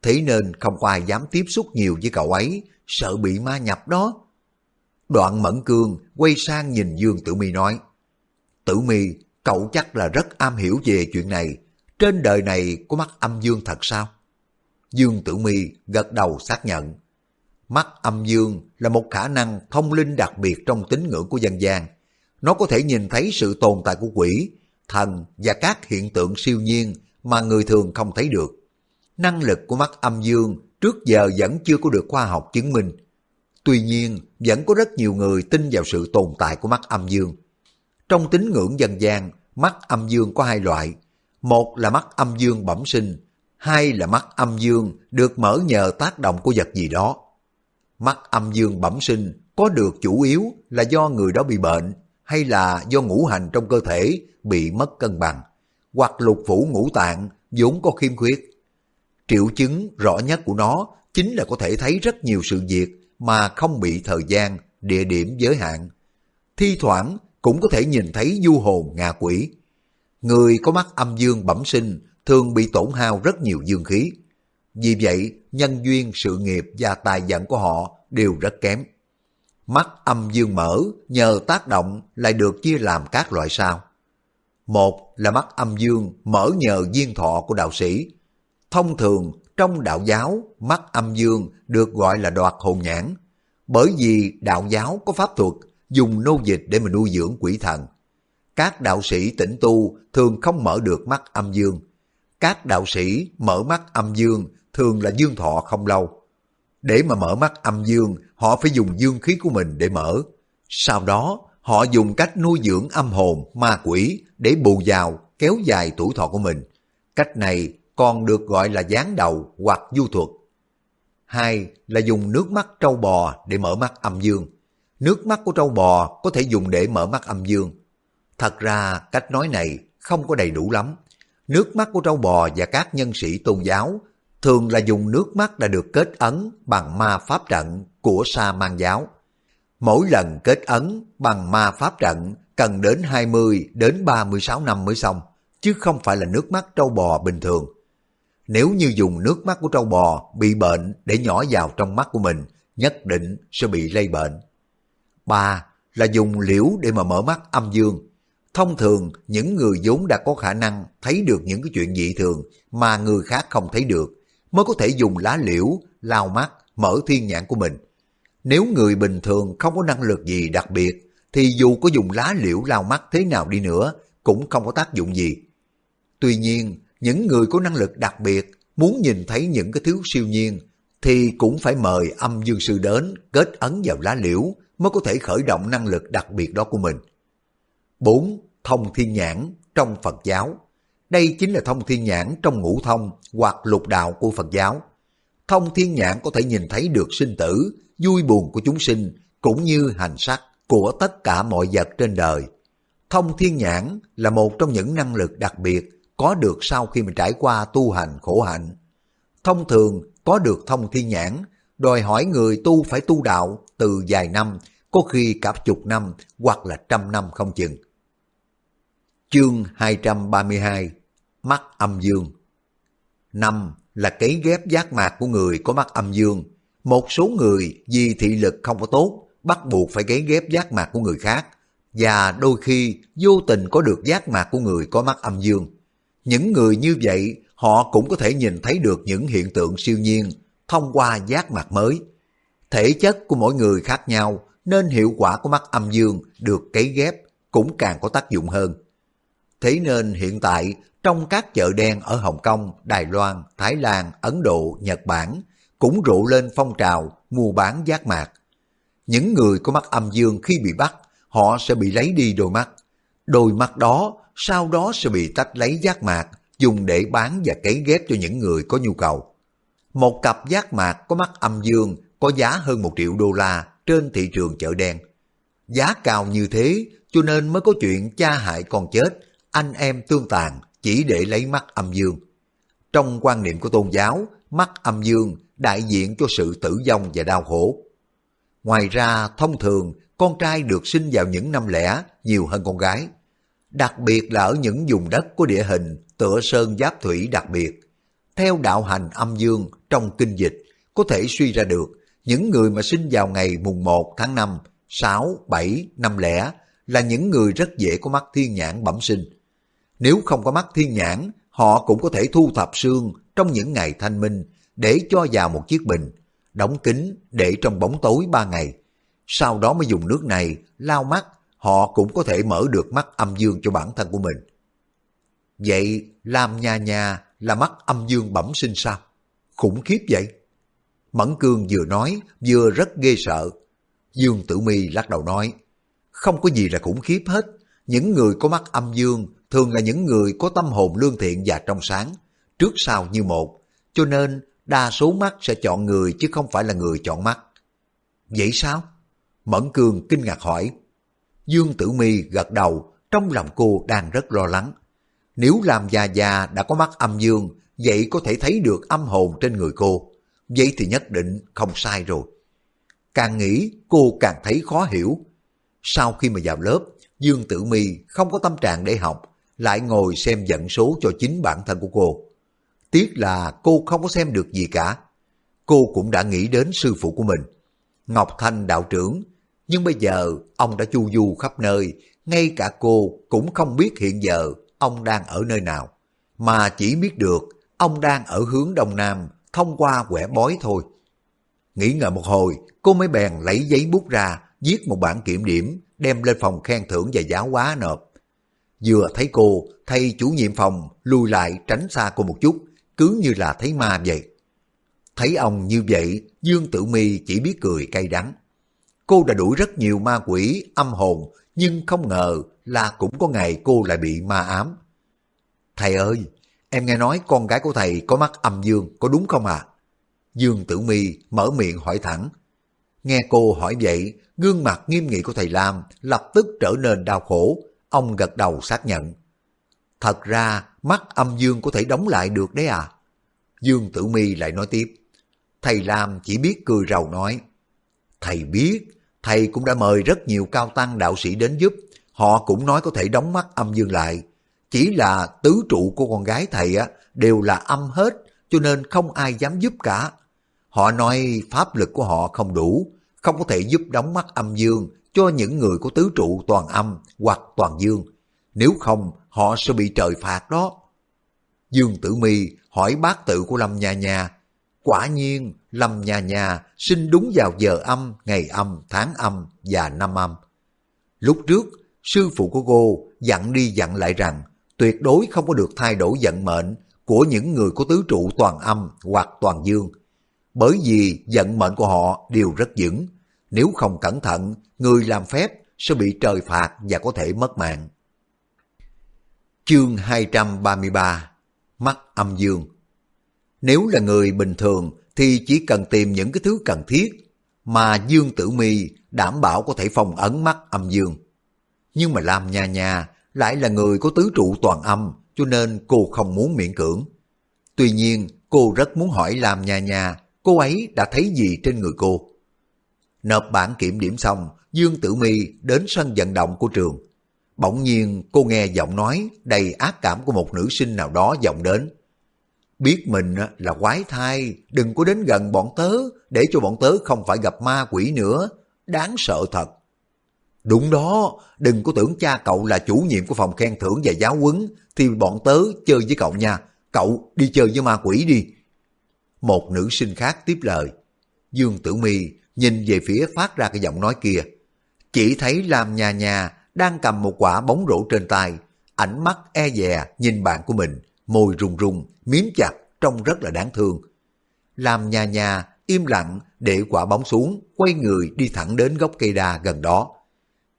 Thế nên không có ai dám tiếp xúc nhiều với cậu ấy, sợ bị ma nhập đó. Đoạn Mẫn Cương quay sang nhìn Dương Tử Mi nói, Tử Mi, cậu chắc là rất am hiểu về chuyện này, trên đời này có mắt âm dương thật sao? Dương Tử Mi gật đầu xác nhận. Mắt âm dương là một khả năng thông linh đặc biệt trong tín ngưỡng của dân gian. Nó có thể nhìn thấy sự tồn tại của quỷ, thần và các hiện tượng siêu nhiên mà người thường không thấy được. Năng lực của mắt âm dương trước giờ vẫn chưa có được khoa học chứng minh. Tuy nhiên, vẫn có rất nhiều người tin vào sự tồn tại của mắt âm dương. Trong tín ngưỡng dân gian, mắt âm dương có hai loại. Một là mắt âm dương bẩm sinh, hai là mắt âm dương được mở nhờ tác động của vật gì đó. Mắt âm dương bẩm sinh có được chủ yếu là do người đó bị bệnh, hay là do ngũ hành trong cơ thể bị mất cân bằng, hoặc lục phủ ngũ tạng vốn có khiếm khuyết. Triệu chứng rõ nhất của nó chính là có thể thấy rất nhiều sự việc mà không bị thời gian, địa điểm giới hạn. Thi thoảng cũng có thể nhìn thấy du hồn ngạ quỷ. Người có mắt âm dương bẩm sinh thường bị tổn hao rất nhiều dương khí. Vì vậy, nhân duyên, sự nghiệp và tài vận của họ đều rất kém. Mắt âm dương mở nhờ tác động lại được chia làm các loại sao. Một là mắt âm dương mở nhờ duyên thọ của đạo sĩ. Thông thường trong đạo giáo, mắt âm dương được gọi là đoạt hồn nhãn. Bởi vì đạo giáo có pháp thuật dùng nô dịch để mà nuôi dưỡng quỷ thần. Các đạo sĩ tĩnh tu thường không mở được mắt âm dương. Các đạo sĩ mở mắt âm dương thường là dương thọ không lâu. Để mà mở mắt âm dương, họ phải dùng dương khí của mình để mở. Sau đó, họ dùng cách nuôi dưỡng âm hồn, ma quỷ để bù vào, kéo dài tuổi thọ của mình. Cách này còn được gọi là gián đầu hoặc du thuật. Hai là dùng nước mắt trâu bò để mở mắt âm dương. Nước mắt của trâu bò có thể dùng để mở mắt âm dương. Thật ra cách nói này không có đầy đủ lắm. Nước mắt của trâu bò và các nhân sĩ tôn giáo thường là dùng nước mắt đã được kết ấn bằng ma pháp trận của sa mang giáo. Mỗi lần kết ấn bằng ma pháp trận cần đến 20 đến 36 năm mới xong, chứ không phải là nước mắt trâu bò bình thường. Nếu như dùng nước mắt của trâu bò bị bệnh để nhỏ vào trong mắt của mình, nhất định sẽ bị lây bệnh. Ba là dùng liễu để mà mở mắt âm dương. Thông thường, những người vốn đã có khả năng thấy được những cái chuyện dị thường mà người khác không thấy được, mới có thể dùng lá liễu, lao mắt, mở thiên nhãn của mình. Nếu người bình thường không có năng lực gì đặc biệt, thì dù có dùng lá liễu lao mắt thế nào đi nữa, cũng không có tác dụng gì. Tuy nhiên, những người có năng lực đặc biệt muốn nhìn thấy những cái thứ siêu nhiên thì cũng phải mời âm dương sư đến kết ấn vào lá liễu mới có thể khởi động năng lực đặc biệt đó của mình. 4. Thông thiên nhãn trong Phật giáo đây chính là thông thiên nhãn trong ngũ thông hoặc lục đạo của Phật giáo. Thông thiên nhãn có thể nhìn thấy được sinh tử, vui buồn của chúng sinh cũng như hành sắc của tất cả mọi vật trên đời. Thông thiên nhãn là một trong những năng lực đặc biệt có được sau khi mình trải qua tu hành khổ hạnh. Thông thường có được thông thiên nhãn, đòi hỏi người tu phải tu đạo từ vài năm, có khi cả chục năm hoặc là trăm năm không chừng. Chương 232 Mắt âm dương Năm là cấy ghép giác mạc của người có mắt âm dương. Một số người vì thị lực không có tốt, bắt buộc phải cấy ghép giác mạc của người khác, và đôi khi vô tình có được giác mạc của người có mắt âm dương. Những người như vậy, họ cũng có thể nhìn thấy được những hiện tượng siêu nhiên thông qua giác mạc mới. Thể chất của mỗi người khác nhau, nên hiệu quả của mắt âm dương được cấy ghép cũng càng có tác dụng hơn. Thế nên hiện tại, trong các chợ đen ở Hồng Kông, Đài Loan, Thái Lan, Ấn Độ, Nhật Bản, cũng rộ lên phong trào mua bán giác mạc. Những người có mắt âm dương khi bị bắt, họ sẽ bị lấy đi đôi mắt. Đôi mắt đó sau đó sẽ bị tách lấy giác mạc, dùng để bán và cấy ghép cho những người có nhu cầu. Một cặp giác mạc có mắt âm dương có giá hơn một triệu đô la trên thị trường chợ đen. Giá cao như thế cho nên mới có chuyện cha hại con chết, anh em tương tàn chỉ để lấy mắt âm dương. Trong quan niệm của tôn giáo, mắt âm dương đại diện cho sự tử vong và đau khổ. Ngoài ra, thông thường, con trai được sinh vào những năm lẻ nhiều hơn con gái đặc biệt là ở những vùng đất có địa hình tựa sơn giáp thủy đặc biệt. Theo đạo hành âm dương trong kinh dịch, có thể suy ra được những người mà sinh vào ngày mùng 1 tháng 5, 6, 7, năm lẻ là những người rất dễ có mắt thiên nhãn bẩm sinh. Nếu không có mắt thiên nhãn, họ cũng có thể thu thập xương trong những ngày thanh minh để cho vào một chiếc bình, đóng kín để trong bóng tối ba ngày. Sau đó mới dùng nước này lau mắt họ cũng có thể mở được mắt âm dương cho bản thân của mình. Vậy làm nhà nhà là mắt âm dương bẩm sinh sao? Khủng khiếp vậy. Mẫn Cương vừa nói vừa rất ghê sợ. Dương Tử Mi lắc đầu nói, không có gì là khủng khiếp hết. Những người có mắt âm dương thường là những người có tâm hồn lương thiện và trong sáng, trước sau như một, cho nên đa số mắt sẽ chọn người chứ không phải là người chọn mắt. Vậy sao? Mẫn cường kinh ngạc hỏi, Dương Tử Mi gật đầu, trong lòng cô đang rất lo lắng. Nếu làm già già đã có mắt âm dương, vậy có thể thấy được âm hồn trên người cô. Vậy thì nhất định không sai rồi. Càng nghĩ cô càng thấy khó hiểu. Sau khi mà vào lớp, Dương Tử Mi không có tâm trạng để học, lại ngồi xem dẫn số cho chính bản thân của cô. Tiếc là cô không có xem được gì cả. Cô cũng đã nghĩ đến sư phụ của mình, Ngọc Thanh đạo trưởng, nhưng bây giờ ông đã chu du khắp nơi, ngay cả cô cũng không biết hiện giờ ông đang ở nơi nào, mà chỉ biết được ông đang ở hướng đông nam thông qua quẻ bói thôi. Nghĩ ngợi một hồi, cô mới bèn lấy giấy bút ra, viết một bản kiểm điểm, đem lên phòng khen thưởng và giáo hóa nộp. Vừa thấy cô, thầy chủ nhiệm phòng lùi lại tránh xa cô một chút, cứ như là thấy ma vậy. Thấy ông như vậy, Dương Tử Mi chỉ biết cười cay đắng. Cô đã đuổi rất nhiều ma quỷ, âm hồn, nhưng không ngờ là cũng có ngày cô lại bị ma ám. Thầy ơi, em nghe nói con gái của thầy có mắt âm dương, có đúng không ạ? À? Dương Tử Mi mở miệng hỏi thẳng. Nghe cô hỏi vậy, gương mặt nghiêm nghị của thầy Lam lập tức trở nên đau khổ, ông gật đầu xác nhận. Thật ra, mắt âm dương có thể đóng lại được đấy à? Dương Tử Mi lại nói tiếp. Thầy Lam chỉ biết cười rầu nói. Thầy biết, thầy cũng đã mời rất nhiều cao tăng đạo sĩ đến giúp. Họ cũng nói có thể đóng mắt âm dương lại. Chỉ là tứ trụ của con gái thầy á đều là âm hết, cho nên không ai dám giúp cả. Họ nói pháp lực của họ không đủ, không có thể giúp đóng mắt âm dương cho những người có tứ trụ toàn âm hoặc toàn dương. Nếu không, họ sẽ bị trời phạt đó. Dương Tử Mi hỏi bác tự của Lâm Nha Nha. Quả nhiên, Lâm Nha Nha sinh đúng vào giờ âm, ngày âm, tháng âm và năm âm. Lúc trước, sư phụ của cô dặn đi dặn lại rằng tuyệt đối không có được thay đổi vận mệnh của những người có tứ trụ toàn âm hoặc toàn dương. Bởi vì vận mệnh của họ đều rất vững. Nếu không cẩn thận, người làm phép sẽ bị trời phạt và có thể mất mạng. Chương 233 Mắt âm dương Nếu là người bình thường thì chỉ cần tìm những cái thứ cần thiết mà Dương Tử Mi đảm bảo có thể phòng ấn mắt âm dương. Nhưng mà Lam Nha Nha lại là người có tứ trụ toàn âm cho nên cô không muốn miễn cưỡng. Tuy nhiên cô rất muốn hỏi Lam Nha Nha cô ấy đã thấy gì trên người cô. Nộp bản kiểm điểm xong, Dương Tử Mi đến sân vận động của trường. Bỗng nhiên cô nghe giọng nói đầy ác cảm của một nữ sinh nào đó vọng đến. Biết mình là quái thai, đừng có đến gần bọn tớ, để cho bọn tớ không phải gặp ma quỷ nữa. Đáng sợ thật. Đúng đó, đừng có tưởng cha cậu là chủ nhiệm của phòng khen thưởng và giáo huấn, thì bọn tớ chơi với cậu nha. Cậu đi chơi với ma quỷ đi. Một nữ sinh khác tiếp lời. Dương Tử Mi nhìn về phía phát ra cái giọng nói kia. Chỉ thấy làm nhà nhà đang cầm một quả bóng rổ trên tay, ánh mắt e dè nhìn bạn của mình, môi rung rung miếm chặt, trông rất là đáng thương. Làm nhà nhà im lặng để quả bóng xuống, quay người đi thẳng đến gốc cây đa gần đó.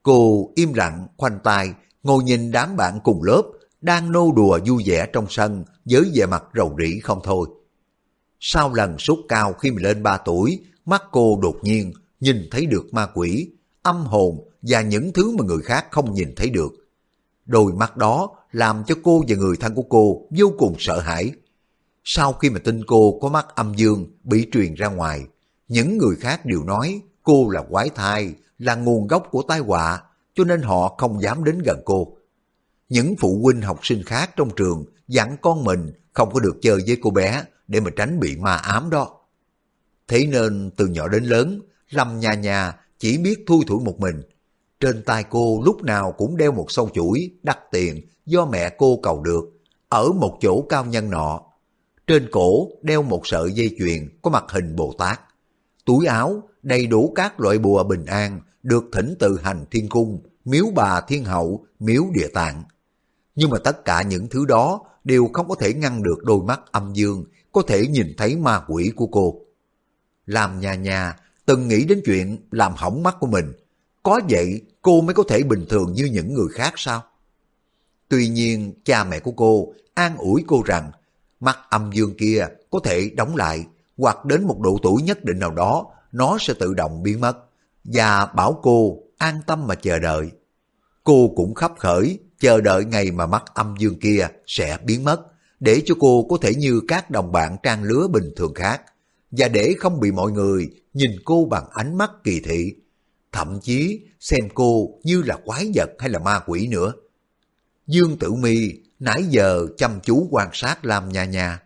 Cô im lặng, khoanh tay, ngồi nhìn đám bạn cùng lớp, đang nô đùa vui vẻ trong sân với vẻ mặt rầu rĩ không thôi. Sau lần sốt cao khi mình lên 3 tuổi, mắt cô đột nhiên nhìn thấy được ma quỷ, âm hồn và những thứ mà người khác không nhìn thấy được. Đôi mắt đó làm cho cô và người thân của cô vô cùng sợ hãi. Sau khi mà tin cô có mắt âm dương bị truyền ra ngoài, những người khác đều nói cô là quái thai, là nguồn gốc của tai họa, cho nên họ không dám đến gần cô. Những phụ huynh học sinh khác trong trường dặn con mình không có được chơi với cô bé để mà tránh bị ma ám đó. Thế nên từ nhỏ đến lớn, Lâm nhà nhà chỉ biết thui thủi một mình. Trên tay cô lúc nào cũng đeo một sâu chuỗi đắt tiền do mẹ cô cầu được, ở một chỗ cao nhân nọ. Trên cổ đeo một sợi dây chuyền có mặt hình Bồ Tát. Túi áo đầy đủ các loại bùa bình an được thỉnh từ hành thiên cung, miếu bà thiên hậu, miếu địa tạng. Nhưng mà tất cả những thứ đó đều không có thể ngăn được đôi mắt âm dương, có thể nhìn thấy ma quỷ của cô. Làm nhà nhà, từng nghĩ đến chuyện làm hỏng mắt của mình. Có vậy cô mới có thể bình thường như những người khác sao? Tuy nhiên cha mẹ của cô an ủi cô rằng mắt âm dương kia có thể đóng lại hoặc đến một độ tuổi nhất định nào đó nó sẽ tự động biến mất và bảo cô an tâm mà chờ đợi. cô cũng khắp khởi, chờ đợi ngày mà mắt âm dương kia sẽ biến mất, để cho cô có thể như các đồng bạn trang lứa bình thường khác, và để không bị mọi người nhìn cô bằng ánh mắt kỳ thị, thậm chí xem cô như là quái vật hay là ma quỷ nữa. Dương Tử Mi nãy giờ chăm chú quan sát Lam Nha Nha,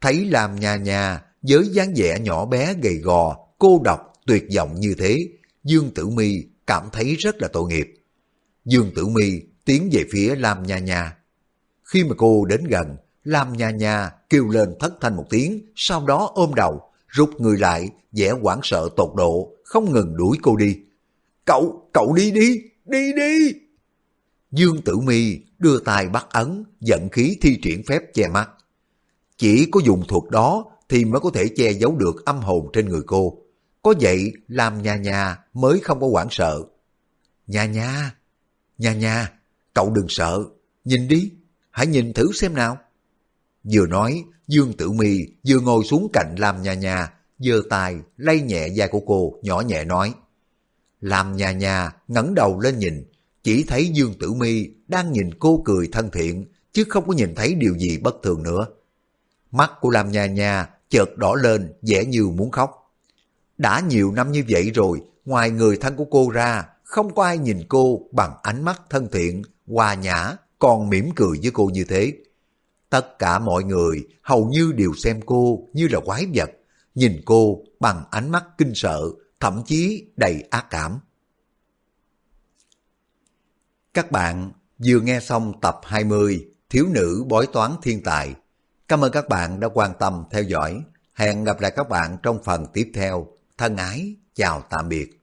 thấy Lam Nha Nha với dáng vẻ nhỏ bé gầy gò, cô độc, tuyệt vọng như thế, Dương Tử Mi cảm thấy rất là tội nghiệp. Dương Tử Mi tiến về phía Lam Nha Nha. Khi mà cô đến gần, Lam Nha Nha kêu lên thất thanh một tiếng, sau đó ôm đầu, rút người lại, vẻ hoảng sợ tột độ, không ngừng đuổi cô đi. Cậu, cậu đi đi, đi đi! Dương Tử Mi đưa tay bắt ấn, giận khí thi triển phép che mắt. Chỉ có dùng thuật đó thì mới có thể che giấu được âm hồn trên người cô. Có vậy làm nhà nhà mới không có hoảng sợ. Nhà nhà, nhà nhà, cậu đừng sợ, nhìn đi, hãy nhìn thử xem nào. Vừa nói, Dương Tử Mi vừa ngồi xuống cạnh Lam Nha Nha, giơ tay lay nhẹ da của cô, nhỏ nhẹ nói. Lam Nha Nha ngẩng đầu lên nhìn, chỉ thấy Dương Tử Mi đang nhìn cô cười thân thiện, chứ không có nhìn thấy điều gì bất thường nữa. Mắt của Lam Nha Nha chợt đỏ lên, vẻ như muốn khóc. Đã nhiều năm như vậy rồi, ngoài người thân của cô ra, không có ai nhìn cô bằng ánh mắt thân thiện, hòa nhã, còn mỉm cười với cô như thế. Tất cả mọi người hầu như đều xem cô như là quái vật, nhìn cô bằng ánh mắt kinh sợ, thậm chí đầy ác cảm. Các bạn vừa nghe xong tập 20 Thiếu nữ bói toán thiên tài. Cảm ơn các bạn đã quan tâm theo dõi. Hẹn gặp lại các bạn trong phần tiếp theo. Thân ái, chào tạm biệt.